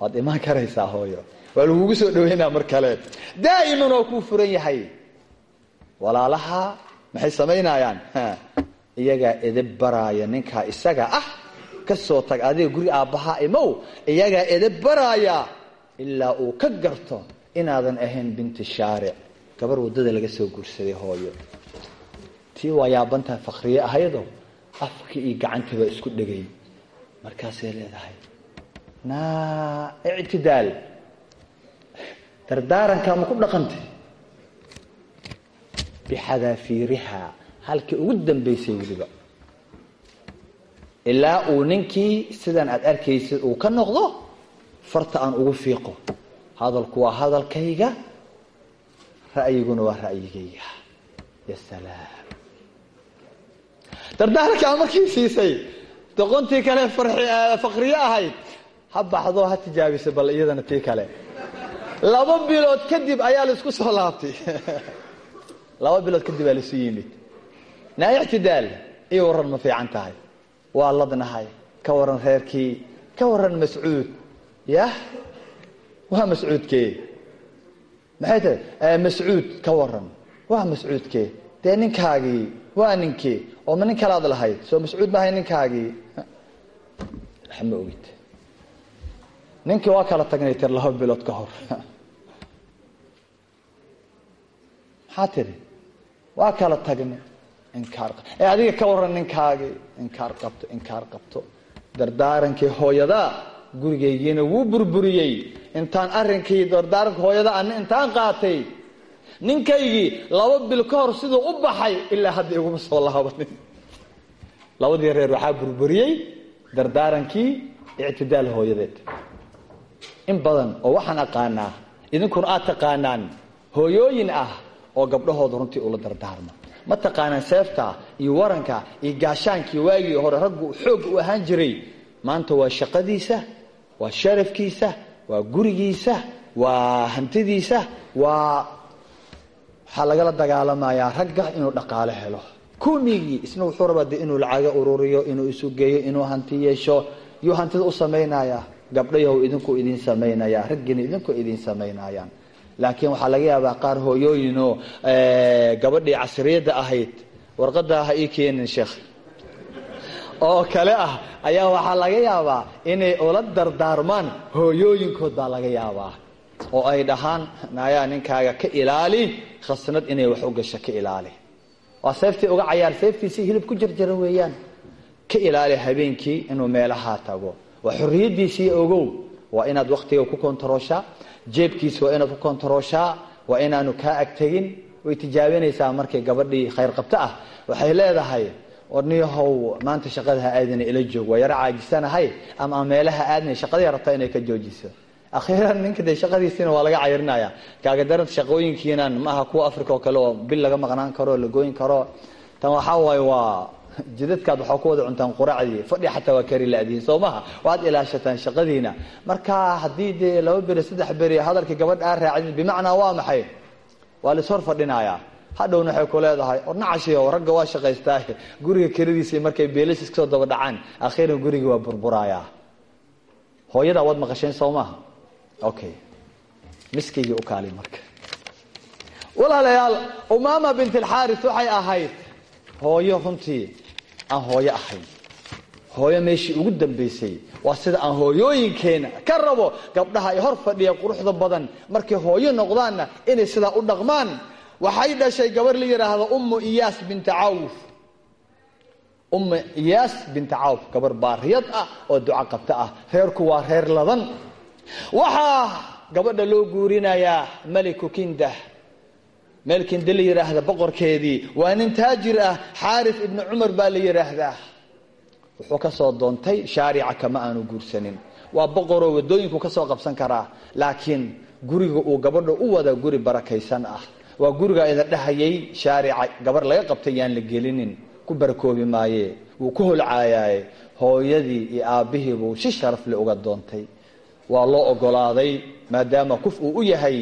Waad imaan karaysaa hooyo. Waa lagugu soo dhaweynaa mar kale. Daa'iman waa kuu furan yahay. Walaalaha maxay samaynayaan? Iyagaa edeb baraaya ninkaa isaga ah ka soo tag adiga guri aabbahaa imow iyagaa edeb baraaya ilaa uu ka garto inaadan ahayn binti shaaric gabar waddada laga soo guursaday hooyo. Tii waa yaabantaa fakriye ahaydo afkii iyo gacantii baa isku dhegay markaasay leedahay naa ictidaal dardaarankaa ma ku dhaqantay? Bixadaafiirihaa halkii ugu dambaysay weliba ilaa uu ninkii sidan aad arkaysid uu ka noqdo farta aan ugu fiiqo hadalku waa hadalkayga ra'yiguna waa ra'yigayga. Ya salaam. Dardaarankaa markii siisay doqontii kale fakriye ahayd ha baxdo ha tijaabisa bal iyadana tii kale. Laba bilood kadib ayaa la isku soo laabtay. Laba bilood kadib aa laisu yimid. Naa ictidaal iyo waran ma fiican tahay. Waa ladnahay ka waran reerkii ka waran mascuud. Yah waa mascuudkee? Maxay tahay? Mascuud ka waran waa mascuudkee? Dee ninkaagii? Waa ninkii? Oo ma nin kalaad lahayd. Soo mascuud maahay ninkaagii? Ma ogid. Ninkii waa kala tagnay tir laba bilood ka hor. Maxaa tiri? Waa kala tagnay. Inkaar ee adiga ka waran ninkaagii. Inkaar qabto inkaar qabto. Dardaarankii hooyadaa gurigaygiina wuu burburiyey. Intaan arrinkii dardaaranka hooyada ana intaan qaatay. Ninkaygii laba bil ka hor siduu u baxay ilaa hadda iguma soo laabanin labadii reer waxaa burburiyey dardaarankii ictidaal hooyadeed. In badan oo waxaan aqaanaa idinkuna aad taqaanaan hooyooyin ah oo gabdhahooda runtii ula dardaarma. Ma taqaanaan seefta iyo waranka iyo gaashaankii waagii hore raggu xoog u ahaan jiray. Maanta waa shaqadiisa waa sharafkiisa waa gurigiisa waa hantidiisa waa waxaa lagala dagaalamayaa ragga inuu dhaqaalo helo. Kumigii isna wuxuu rabaa de inuu lacaga ururiyo inuu isu geeyo inuu hanti yeesho yuu hantida u samaynaya gabdhayahu idinku idin samaynaya raggiina idinku idin samaynayaan laakiin waxaa laga yaabaa qaar hooyooyinoo gabadhii casriyadda ahayd. Warqadaa ha ii keenin sheekh oo kale ah ayaa waxaa laga yaabaa inay ula dardaarmaan hooyooyinkood baa laga yaabaa. oo ay dhahaan nayaa ninkaaga ka ilaali khasnad inay wax u gasho ka ilaali. Waa seeftii uga cayaar seeftiisii hilib ku jarjara weeyaan. Ka ilaali habeenkii inuu meelahaa tago. Waa xorriyaddiisii ogow. Waa inaad wakhtiga ku kontarooshaa jeebkiisa waa inaad ku kontarooshaa waa inaanu kaa agtegin way tijaabinaysaa markay gabadhii khayr qabto ah. Waxay leedahay warniyahow maanta shaqadaha aadana ila joog waa yaro caajisanahay ama meelaha aadna shaqadii rabtaa inay ka joojiso. Akhiiran ninka de shaqadiisiina waa laga cayrinaya kaagadaranta shaqooyinkiinan maaha kuwa africa oo kale oo bil laga maqnaan karo la gooyin karo. Tan waxaa waaye waa jidadkaad waxaa ku wada cuntaan quraacdii fadhi xataa waa kari la-diin soo maha waad ilaashataan shaqadiina. Marka haddii dee laba beri saddex beri hadalkii gabadh aa raacdin bimacnaa waa maxay? Waa la ishor fadhinayaa hadhowna waxay ku leedahay or nacashiyo ragga waa shaqaystaa guriga keladiisii markay beelis iskasoo daba dhacaan akhiiran guriga waa burburayaa hooyadaa waad maqasheen soo maaha? Okay miskaygii u kaali marka. Walaalayaal umaama bint alxaaris waxay ahayd hooyo runtii aan hooyo ahayn. Hooyo meeshii ugu dambaysay waa sida aan hooyooyinkeena ka rabo gabdhaha ay hor fadhiya quruxda badan. Markay hooyo noqdaanna inay sidaa u dhaqmaan waxay dhashay gabarh la yidhaahdo ummu iyaas binta cawf. Ummu iyaas binta cawf gabar baariyad ah oo duco qabta ah. Reerku waa reer ladan waxaa gabadha loo guurinayaa meliku kindah meel kinde la yidhaahda boqorkeedii. Waa nin taajir ah xaarif ibnu cumar baa la yidhaahdaa wuxuu ka soo doontay shaarica kama aanu guursanin. Waa boqoroo wadooyinku ka soo qabsan karaa laakiin guriga uu gabadha u wada guri barakaysan ah waa guriga idin dhahayay shaarica gabar laga qabtay yaan la gelinin. Ku barakoobi maaye. Wuu ku holcaayaaye hooyadii iyo aabbihii buu si sharafle uga doontay. Waa loo ogolaaday maadaama kuf uu u yahay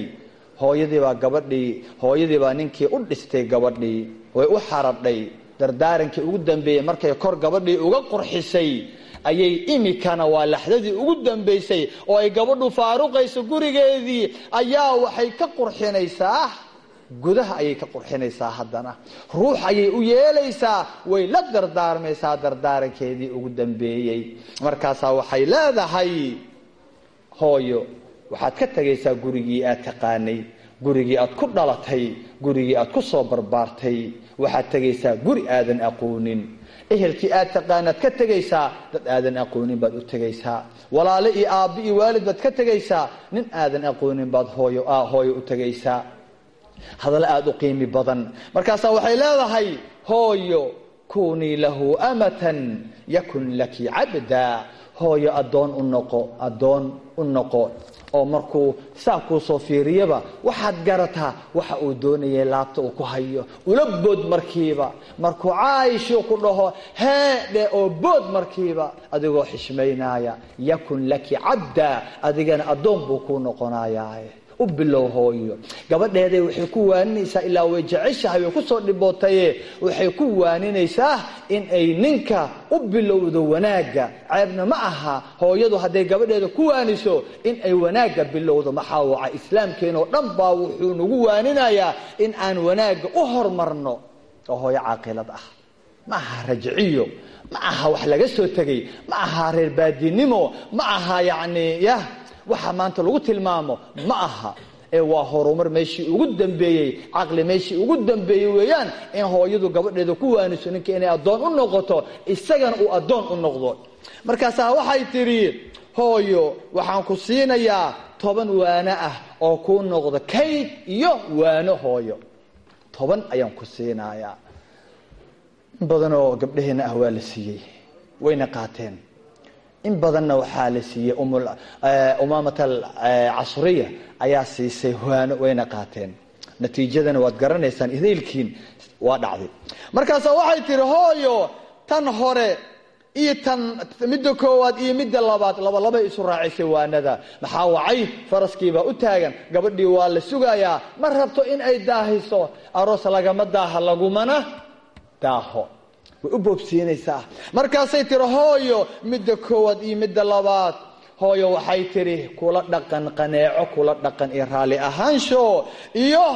hooyadiibaa gabadhii hooyadiibaa ninkii u dhistay gabadhii way u xaradhay. Dardaarankii ugu dambeeyey markay kor gabadhii uga qurxisay ayay imikana waa laxdadii ugu dambaysay oo ay gabadhu faaruqayso gurigeedii ayaa waxay ka qurxinaysaa gudaha ayay ka qurxinaysaa haddana. Ruux ayay u yeelaysaa way la dardaarmaysaa dardaarankeedii ugu dambeeyey. Markaasaa waxay leedahay hooyo waxaad ka tegaysaa gurigii aad taqaanay gurigii aad ku dhalatay gurigii aad ku soo barbaartay. Waxaad tegaysaa guri aadan aqoonin. Ehelkii aad taqaanaad ka tegaysaa dad aadan aqoonin baad u tegaysaa walaale iyo aabbi iyo waalid baad ka tegaysaa nin aadan aqoonin baad hooyo hooyo u tegaysaa hadallo aada u qiimi badan. Markaasaa waxay leedahay hooyo kunii lahu amatan yakun laki cabda. Hooyo addoon u noqo addoon u noqo. Oo markuu saa kuu soo fiiriyaba waxaad garataa waxa uu doonayay laabta uu ku hayo. Ula bood markiiba. Markuu caaisho ku dhaho heedhe oo bood markiiba. Adigoo xishmaynaya yakun laki cabda. Adigana addoon buu kuu noqonayaa u bilow hooyo gabadheeday waxay ku waaninaysaa ilaa way jeceshahay way ku soo dhibootaye waxay ku waaninaysaa in ay ninka u bilowdo wanaagga ceebna ma aha hooyadu hadday gabadheeda ku waaniso in ay wanaagga bilowdo. Maxaa waca islaamkeenoo dhan baa wuxuu nagu waaninayaa in aan wanaagga u hormarno. Oo hooyo caaqilad ah. Ma aha rajciyo. Ma aha wax laga soo tegay ma aha reer baadinimo ma aha yacni yah waxa maanta lagu tilmaamo ma aha. Ee waa horumar meeshii ugu dambeeyey caqli meeshii ugu dambeeyey weeyaan in hooyadu gabadheeda ku waaniso ninka inay addoon u noqoto isagana uu addoon u noqdo. Markaasaa waxay tidhi hooyo waxaan ku siinayaa toban waano ah oo kuu noqdo kayd iyo waano hooyo. Toban ayaan ku siinayaa. In badanoo gabdhaheenna ah waa la siiyey. Wayna qaateen in badanna waxaa la siiyey umaamat alcasriya ayaa siisay waano wayna qaateen. Natiijadana waad garanaysaan idaylkiin waa dhacday. Markaasaa waxay tihi hooyo tan hore iyo tan midda koowaad iyo midda labaad labalabay isu raacisay waanada. Maxaa wacay? Faraskiibaa u taagan. Gabadhii waa la sugayaa. Ma rabto in ay daahiso. Aroos lagama daaha lagumana daaho way u boobsiinaysaa. Markaasay tihi hooyo midda koowaad iyo midda labaad. Hooyo waxay tidhi kula dhaqan qaneeco kula dhaqan iyo raalli ahaansho iyo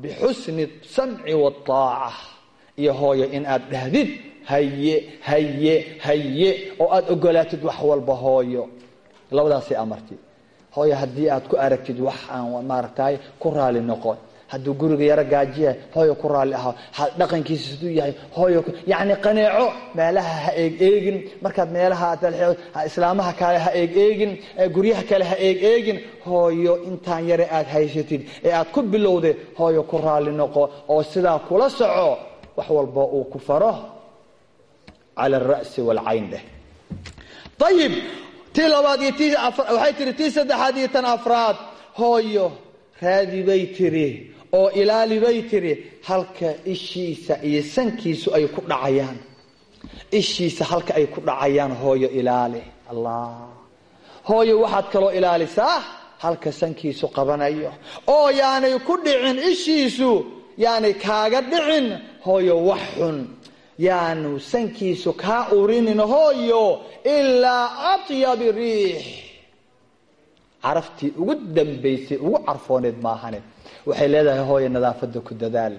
bixusni samci waaaca iyo hooyo in aad dhahdid haye haye haye oo aada ogolaatid wax walba hooyo. Labadaasay amarti hooyo haddii aad ku aragtid wax aan maaragtay ku raali noqon hadduu guriga yaro gaajiya hooyo ku raalli aho dhaqankiisa siduu yahay hooyo yacni qaneeco. Meelaha ha eeg eegin. Markaad meelaha islaamaha kale ha eeg eegin. Guryaha kale ha eeg eegin. Hooyo intaan yare aad haysatid. Ee aad ku bilowday hooyo ku raalli noqo. Oo sidaa kula soco wax walba uu ku faro. Cala alra'si waalcayn dheh ayib tii labaad iyo tii waxay tihi tii saddexaad iyo tan afraad. Hooyo raadi bay tiri oo ilaali bay tiri halka ishiisa iyo sankiisu ay ku dhacayaan. Ishiisa halka ay ku dhacayaan hooyo ilaali allah. Hooyo waxaad kaloo ilaalisaa halka sankiisu qabanayo. Oo yaanay ku dhicin ishiisu yaanay kaaga dhicin hooyo wax xun. Yaanu sankiisu kaa urinin hooyo ilaa atyabi riix. Caraftii ugu dambaysay ugu carfooneed maahane waxay leedahay hooyo nadaafada ku dadaal.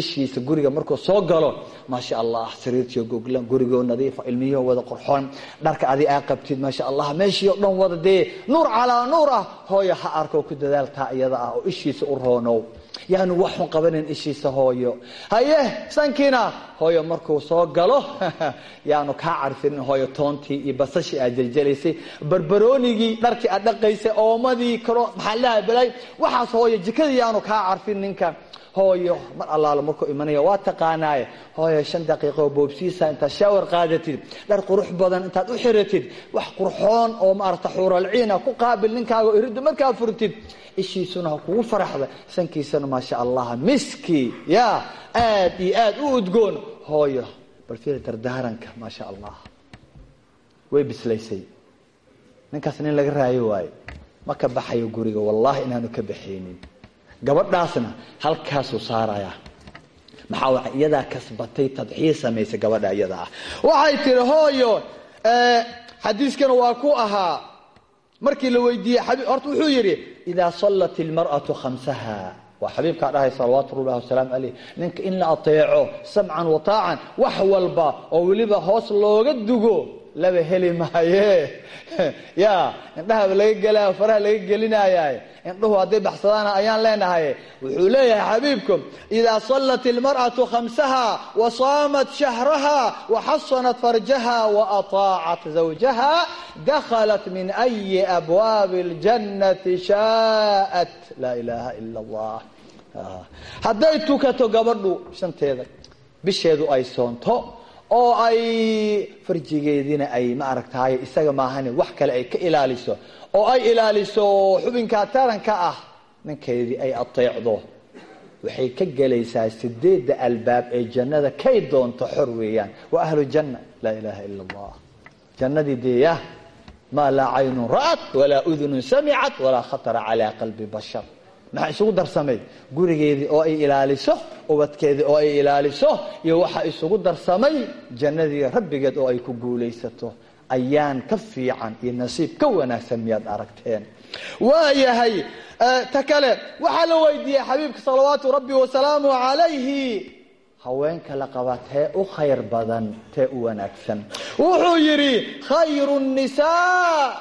Ishiisa guriga markuu soo galo maasha allah sariirtiio goglan gurigoo nadiifa ilmiyahoo wada qorxoon dharka adi aa qabtid maasha allah meeshii o dhan wada dee. Nuur calaa nuur ah hooyo ha arko ku dadaaltaa iyada ah oo ishiisa u roonow yaanu waxun qabanin ishiisa hooyo. Haye sankiina. Hooyo markuu soo galo yaanu kaa carfinin hooyo toontii iyo basashii aad jeljelaysay. Barbaroonigii dharkii aad dhaqaysay oomadii kalo maxaa balay waxaas hooyo jikadii yaanu kaa carfin ninka hooyo mar allaala markuu imanaya. Waa taqaanaaye hooyo shan daqiiqo boobsiisa intaad shaawar qaadatid dhar qurux badan intaad u xiratid wax qurxoon oo maarata xuuralciina ku qaabil ninkaaga iridda markaa furtid ishiisuna ha kugu faraxda. Sankiisana maasha allah miski ya aad iyo aad u udgoon. Hooyo bal fiir dardaaranka maasha allah way bislaysay. Ninkaas nin laga raayo waayo ma ka baxayo guriga wallahi inaanu ka baxaynin gabadhaasna halkaasuu saarayaa maxaa waa iyadaa kasbatay tadxiir samaysay gabadha iyada waxay tihi hooyo xadiiskana waa ku ahaa. Markii la weydiiyey horta wuxuu yidhi idaa sallat ilmar'atu khamsaha. Waa xabiibkaa dhahay salawaatu wasalaamu caleyh ninka in la ateeco samcan wa taacan wax walba oo weliba hoos looga dugo laba heli maaye. Ya indhahaba laga gelaya faraha laga gelinaya indhuhu hadday baxsadaana ayaan leenahay. Wuxuu leeyahay xabiibku idaa sallat ilmar'atu khamsaha wa saamat shahraha wa xasanat farjaha wa ataacat zawjaha dakhalat min ayi abwaabi اljannati shaa'at. Laa ilaaha ila allah hadday tukato gabadhu shanteeda bisheedu ay soonto oo ay farjigeediina ay ma aragtaay isaga maahane wax kale ay ka ilaaliso oo ay ilaaliso xubinkaa taranka ah ninkeedii ay ateecdo. Waxay ka gelaysaa sideedda albaab ee jannada kay doonto xor weeyaan. Waa ahlu janna. Laa ilaaha ila allah jannadii deeyah maa laa caynun ra'at walaa udunun samicat walaa khatara calaa qalbi bashar maxaa isugu darsamay. Gurigeedii oo ay ilaaliso ubadkeedii oo ay ilaaliso iyo waxaa isugu darsamay jannadii rabbigeed oo ay ku guulaysato. Ayaan ka fiican iyo nasiib ka wanaagsan miyaad aragteen. Waayahay ta kale waxaa la weydiiyey xabiibka salawaatu rabbi wasalaamu calayhi. Haweenka la qaba tee u khayr badan tee u wanaagsan. Wuxuu yidhi khayru nisaa.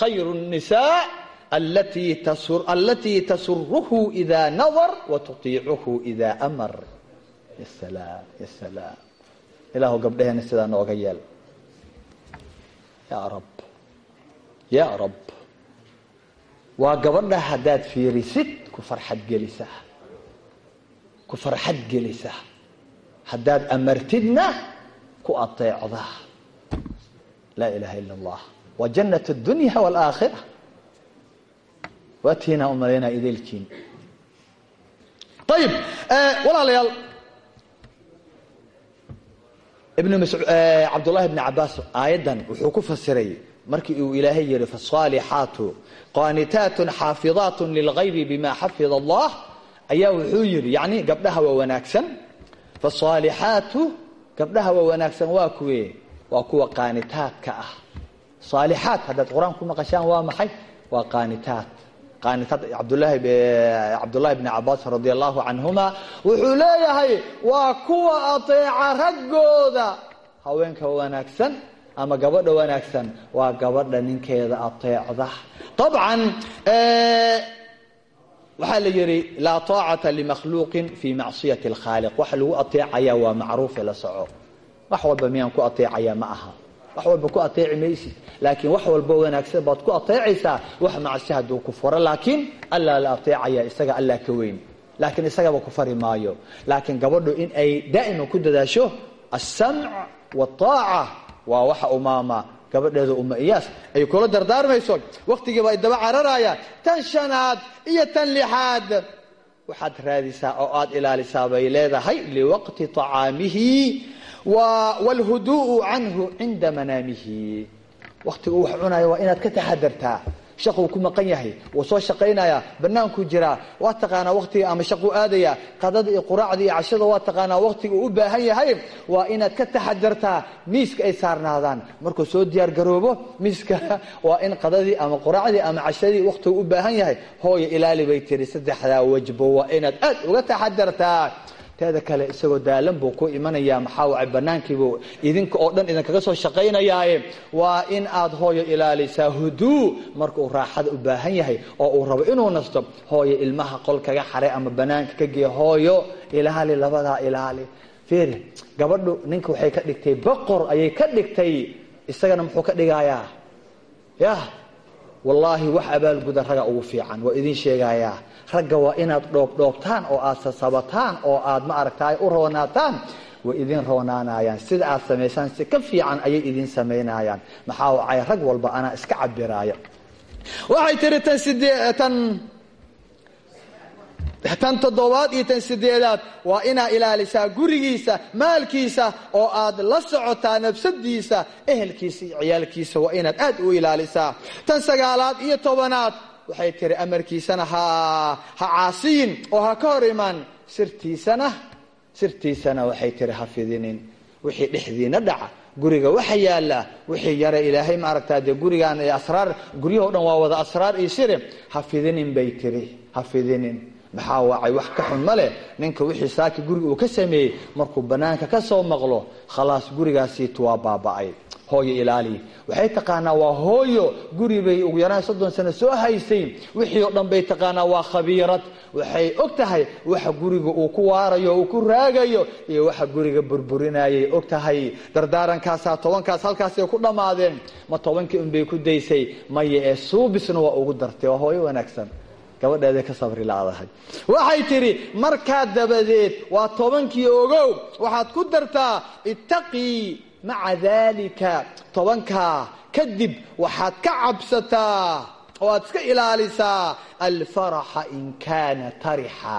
Khayru nisaa alatii tasuruhu idaa nadar wa tutiicuhu idaa amar ysalaam ilaahu gabdhaheenna sidaa nooga yeel yaa rab yaa rab waa gabadha haddaad fiirisid ku farxadgelisa ku farxadgelisa haddaad amartidna ku ateecda laa ilaaha ila allah waa jannat dunya walaaakhira waatiinaa u malaynaa ideelkiin. Ayib walaalayaal. Cabdullahi bni cabaas aayaddan wuxuu ku fasiray markii uu ilaahay yihi faaalixaatu qaanitaatun xaafidaatun lilgaybi bima xafida allah ayaa wuxuu yidhi yani gabdhaha waa wanaagsan. Fasaalixaatu gabdhaha waa wanaagsan waa kuwe waa kuwa qaanitaadka ah. Saalixaat haddaad qur'aan ku waa maxay? Waa qaanitaad cabdulahi cabdullahi bni cabaas radi allahu canhuma wuxuu leeyahay waa kuwa ateeca raggooda. Haweenka wanaagsan ama gabadha wanaagsan? Waa gabadha ninkeeda ateecda. Dabcan waxaa la yihi laa taacata limakhluuqin fi macsiyati اlkhaaliq waxa lagu ateecaya waa macruufe la soco. Wax walba miyaan ku ateecaya ma aha wax walba ku ateeci maysid. Laakiin wax walba wanaagsan baad ku ateecaysaa wax macsi hadduu ku furo laakiin allaa la ateecaya isaga allaa ka weyn. Laakiin isagaba ku fari maayo. Laakiin gabadhu in ay daa'iman ku dadaasho alsamc waataaca waa waxa umaama. Gabadheeda uma iyaas ay kula dardaarmayso wakhtigiiba ay daba cararayaan tan shanaad iyo tan lixaad. Waxaad raadisaa oo aad ilaalisaa bay leedahay liwaqti طacaamihi wاlhuduء canhu cinda manaamihi waktiga wax cunaya waa inaad ka taxadartaa shaquu ku maqan yahay wuu soo shaqaynaya banaankuu jiraa waa taqaanaa waktiga ama shaquu aadaya. Qadada iyo quraacda iyo cashada waa taqaanaa waktiga u baahan yahay. Waa inaad ka taxadartaa miiska ay saarnaadaan. Markuu soo diyaar garoobo miiska waa in qadadii ama quraacdii ama cashadii waktigu u baahan yahay. Hooya ilaali bay tiri saddexdaa wajbo waa inaad aad uga taxadartaa teeda kale isagoo daalan buu ku imanayaa maxaa wacay? Banaankiibuu idinka oo dhan idinkaga soo shaqaynayaaye. Waa in aad hooyo ilaalisaa huduu marka uu raaxada u baahan yahay oo uu rabo inuu nasto hooyo ilmaha qol kaga xaray ama banaanka ka geeya hooyo ilaali labadaa ilaali. Fiiri gabadhu ninka waxay ka dhigtay boqor ayay ka dhigtay isagana muxuu ka dhigayaa yah wallaahi wax abaalguda ragga ugu fiican waa idin sheegayaa ragga waa inaad dhoobdhoobtaan oo aad sasabataan oo aad ma aragtaay u roonaataan way idin roonaanayaan. Sida aad samaysaan si ka fiican ayay idin samaynayaan maxaa wacay rag walba anaa iska cabiraaya waxay tiri tan sideetan tan toddobaad iyo tan sideedaad waa inaa ilaalisaa gurigiisa maalkiisa oo aad la socotaa nafsadiisa ehelkiisa iyo ciyaalkiisa. Waa inaad aad u ilaalisaa. Tan sagaalaad iyo tobanaad waxay tiri amarkiisana ha ha caasiyin oo ha ka hor iman sirtiisana sirtiisana waxay tiri ha fidinin. Wixii dhexdiina dhaca. Guriga waxa yaalla wixii yara ilaahay maaragtaa dee gurigaan asraar guryahao dhan waa wada asraar iyo sire. Ha fidinin bay tiri. Ha fidinin. Maxaa wacay wax ka xun ma leh. Ninka wixii saaki guriga uu ka sameeyey markuu banaanka ka soo maqlo khalaas gurigaasiitu waa baaba'ay hooyo ilaali. Waxay taqaanaa waa hooyo guri bay ugu yaraan soddon sano soo haysay. Wixii oo dhan bay taqaanaa waa khabiirad. Waxay og tahay waxa guriga uu ku waarayo uu ku raagayo iyo waxa guriga burburinayay og tahay. Dardaarankaasa tobankaas halkaasay ku dhammaadeen ma tobankii unbay ku daysay. Maya ee suubisna waa ugu dartay. Waa hooyo wanaagsan. Gabadheeday ka sabri laadahay. Waxay tidhi markaa dabadeed waa tobankii ogow. Waxaad ku dartaa ittaqii maca daalika tobankaa kadib waxaad ka cabsataa oo aad iska ilaalisaa. Alfaraxa in kaana tarixa.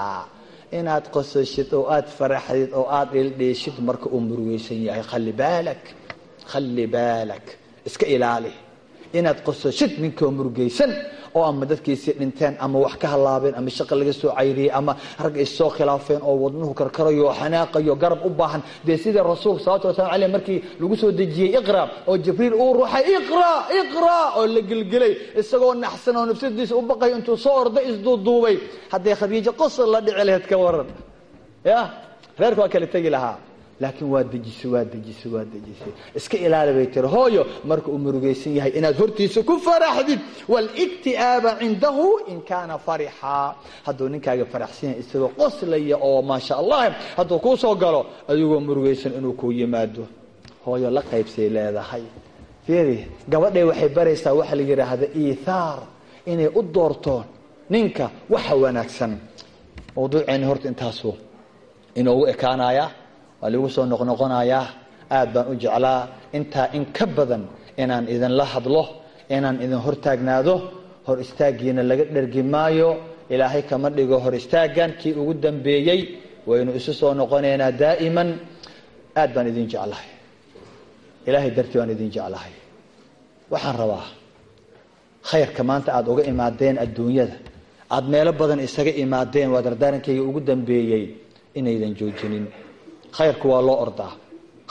Inaad qososhid oo aad faraxdid oo aad dhildhiishid marka uu murugaysan yahay. Khali baalak khali baalak. Iska ilaali inaad qososhid ninkoo murugaysan oo ama dadkiisii dhinteen ama wax ka halaabeen ama shaqa laga soo cayriyey ama rag is soo khilaafeen oo wadnuhu karkarayo xanaaqayo garab u baahan. Dee sida rasuulka salawatu waslamu aleyh markii lagu soo dejiyey iqra oo jibriil uu ruuxay iqra iqra oo la gelgelay isagoo naxsan oo nafsadiisa u baqay intuu soo orday isduuduubay. Hadday khadiijo qosol la dhici lahayd ka waran ya reerka waa kala tegi lahaa laakiin waa dejisay waa dejisay waa dejisay iska ilaali bay tiri hooyo marka uu murugaysan yahay inaad hortiisa ku faraxdid walikti'aaba cindahu in kaana farixaa hadduu ninkaaga faraxsan yahay isagoo qoslaya oo maasha allah hadduu kuu soo galo adigoo murugaysan inuu kuu yimaado. Hooyo la qaybsay leedahay. Fiiri gabadhay waxay baraysaa waxa la yidhaahda iithaar inay u doorto ninka waxa wanaagsan. Mawduuceeni horta intaasu inoogu ekaanaya waa lagu soo noqnoqonayaa aad baan u jeclaa. Intaa in ka badan inaan idinla hadlo inaan idin hortaagnaado hor istaagiina laga dhergi maayo. Ilaahay kama dhigo hor istaagan kii ugu dambeeyey waynu isu soo noqonaynaa daa'iman. Aad baan idin jeclahay. Ilaahay dartii baan idin jeclahay. Waxaan rabaa khayrka maanta aada uga imaadeen adduunyada. Aada meelo badan isaga imaadeen waa dardaarankayga ugu dambeeyey. Inaydan joojinin khayrku waa loo ordaa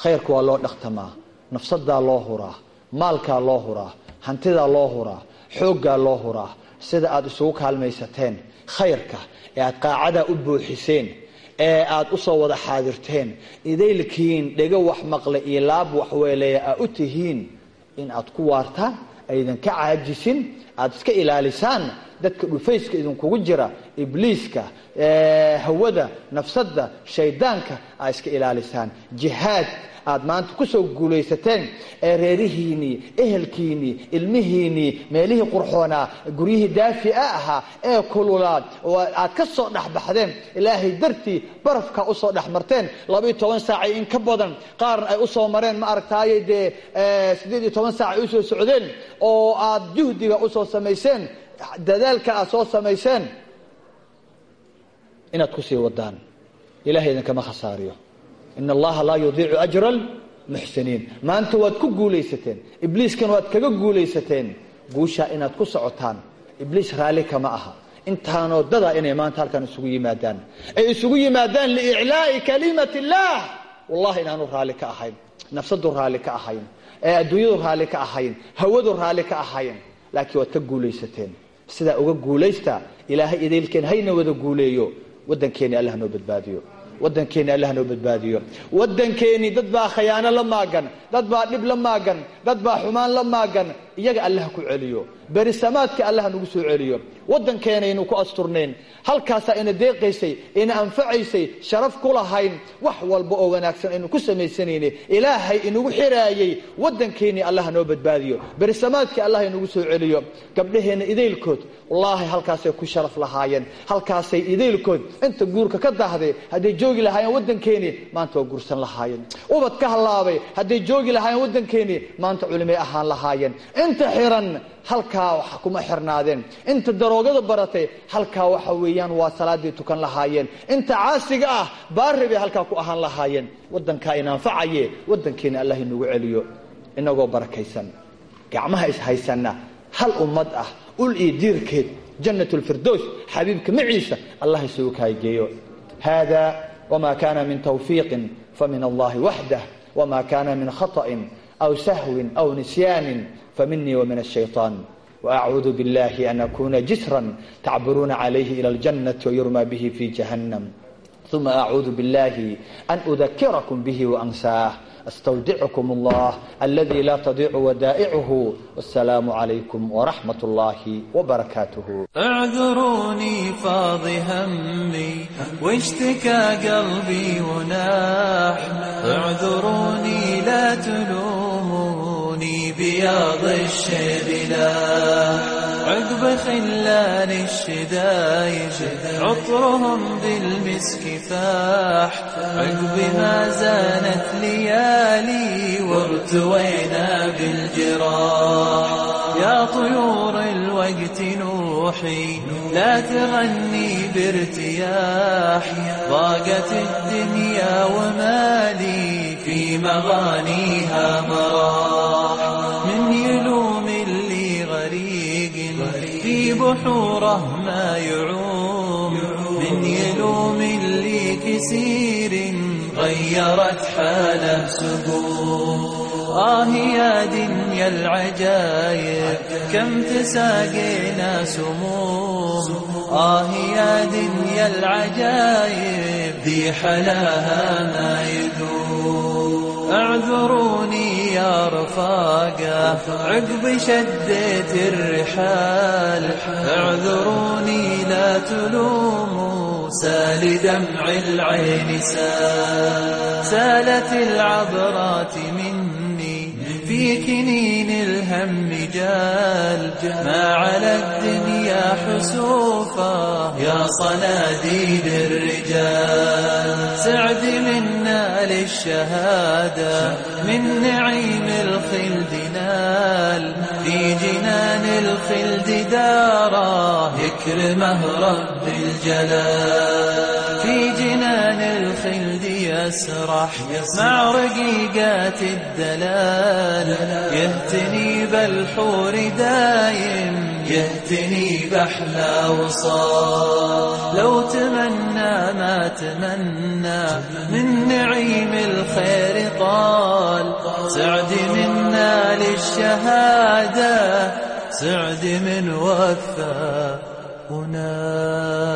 khayrku waa loo dhaqtamaa nafsadaa loo huraa maalkaa loo huraa hantidaa loo huraa xooggaa loo huraa sida aad isugu kaalmaysateen khayrka ee aad qaacadaa u buuxiseen ee aad u soo wada xaadirteen idaylkiin dhego wax maqle iyo laab waxweeleeya aa u tihiin in aad ku waartaan aydan ka caajisin aada iska ilaalisaan dadka dhufayska idinkugu jira ibliiska hawada nafsadda shaydaanka aad iska ilaalisaan. Jihaad aad maanta ku soo guulaysateen ee reerihiinii ehelkiinii ilmihiinii meelihii qurxoonaa guryihii daafi'a ahaa ee kululaad oo aad ka soo dhexbaxdeen ilaahay dartii barafka u soo dhexmarteen labaiyo toban saacay in ka badan qaarna ay u soo mareen ma aragtaaye dee siddeed iyo toban saac ay u soo socdeen oo aad juhdiga u soo samayseen dadaalka aad soo samayseen. Inaad ku sii wadaan. Ilahay idinkama khasaariyo in allaha laa yudiicu ajra almuxsiniin maanta waad ku guulaysateen ibliiskana waad kaga guulaysateen guushaa inaad ku socotaan ibliis raalli kama aha intaanoo dadaa inay maanta halkan isugu yimaadaan ay isugu yimaadaan liiclaa'i kalimati illaah wallahi inaanu raalli ka ahayn nafsadu raalli ka ahayn ee adduunyadu raalli ka ahayn hawadu raalli ka ahayn laakiin waad ka guulaysateen sidaa uga guulaysta ilaahay idaylkeen hayna wada guuleeyo waddankeeni allah noo badbaadiyo waddankeeni allah noo badbaadiyo. Waddankeeni dad baa khayaano la maagan dad baa dhib la maagan dad baa xumaan la maagan iyaga allah ku celiyo. Berisamaadka allah nagu soo celiyo. Waddankeenaynu ku asturnayn. Halkaasaa ina deeqaysay ina anfacaysay sharaf ku lahayn wax walba oo wanaagsan aynu ku samaysanayne. Ilaahay inagu xiraayey waddankeennii allah noo badbaadiyo. Berisamaadkii allah inagu soo celiyo. Gabdhaheenna idaylkood wallaahi halkaasay ku sharaf lahaayeen. Halkaasay idaylkood inta guurka ka dahday hadday joogi lahaayeen waddankeennii maanta waa guursan lahaayeen. Ubad ka hallaabay hadday joogi lahaayeen waddankeennii maanta culimay ahaan lahaayeen inta xiran halkaa wax kuma xirnaadeen. Inta daroogada baratay halkaa waxa weeyaan waa salaaday tukan lahaayeen. Inta caasiga ah baari bay halkaa ku ahaan lahaayeen. Waddankaa inaanfacaye waddankeena allah inagu celiyo. Inagoo barakaysan. Gacmaha ishaysanna hal ummad ah ul iyo diirkeed jannat lfirdows xabiibka maciisa allah isugu kaageeyo hada wma kana min tawfiiqin famin allahi waxdah wma kana min khaطأin aw sahwin aw nisyaanin فمني ومن الشيطان وأعوذ بالله أن أكون جسرا تعبرون عليه إلى الجنة ويرمى به في جهنم ثم أعوذ بالله أن أذكركم به وأنساه استودعكم الله الذي لا تضيع ودائعه والسلام عليكم ورحمة الله وبركاته اعذروني فاض همي واشتكى قلبي وناح اعذروني لا تلوموني بياض الشبلا عقب خلان الشدايد عطرهم بالمسك فاح عقبها زانت ليالي وارتوينا بالجراح يا طيور الوقت نوحي لا تغني بارتياح ضاقت الدنيا ومالي في مغانيها مراح من يلوم بحوره ما يعوم من يلوم لكسير غيرت حاله سبوم آه يا دنيا العجايب كم تساقينا سموم آه يا دنيا العجايب ذي حلاها ما يدوم اعذروني يا رفاقة عقب شديت الرحال اعذروني لا تلوموا سال دمع العين سال سالت العبرات في كنين الهم جال ما على الدنيا حسوفا يا صناديد الرجال سعد منا للشهادة من نعيم الخلد نال في جنان الخلد دارا يكرمه رب الجلال في جنان الخلد يسرح مع رقيقات الدلال يهتني بالحور دايم يهتني بأحلى وصال لو تمنى ما تمنى من نعيم الخير طال سعد منا للشهادة سعد من وفى ونال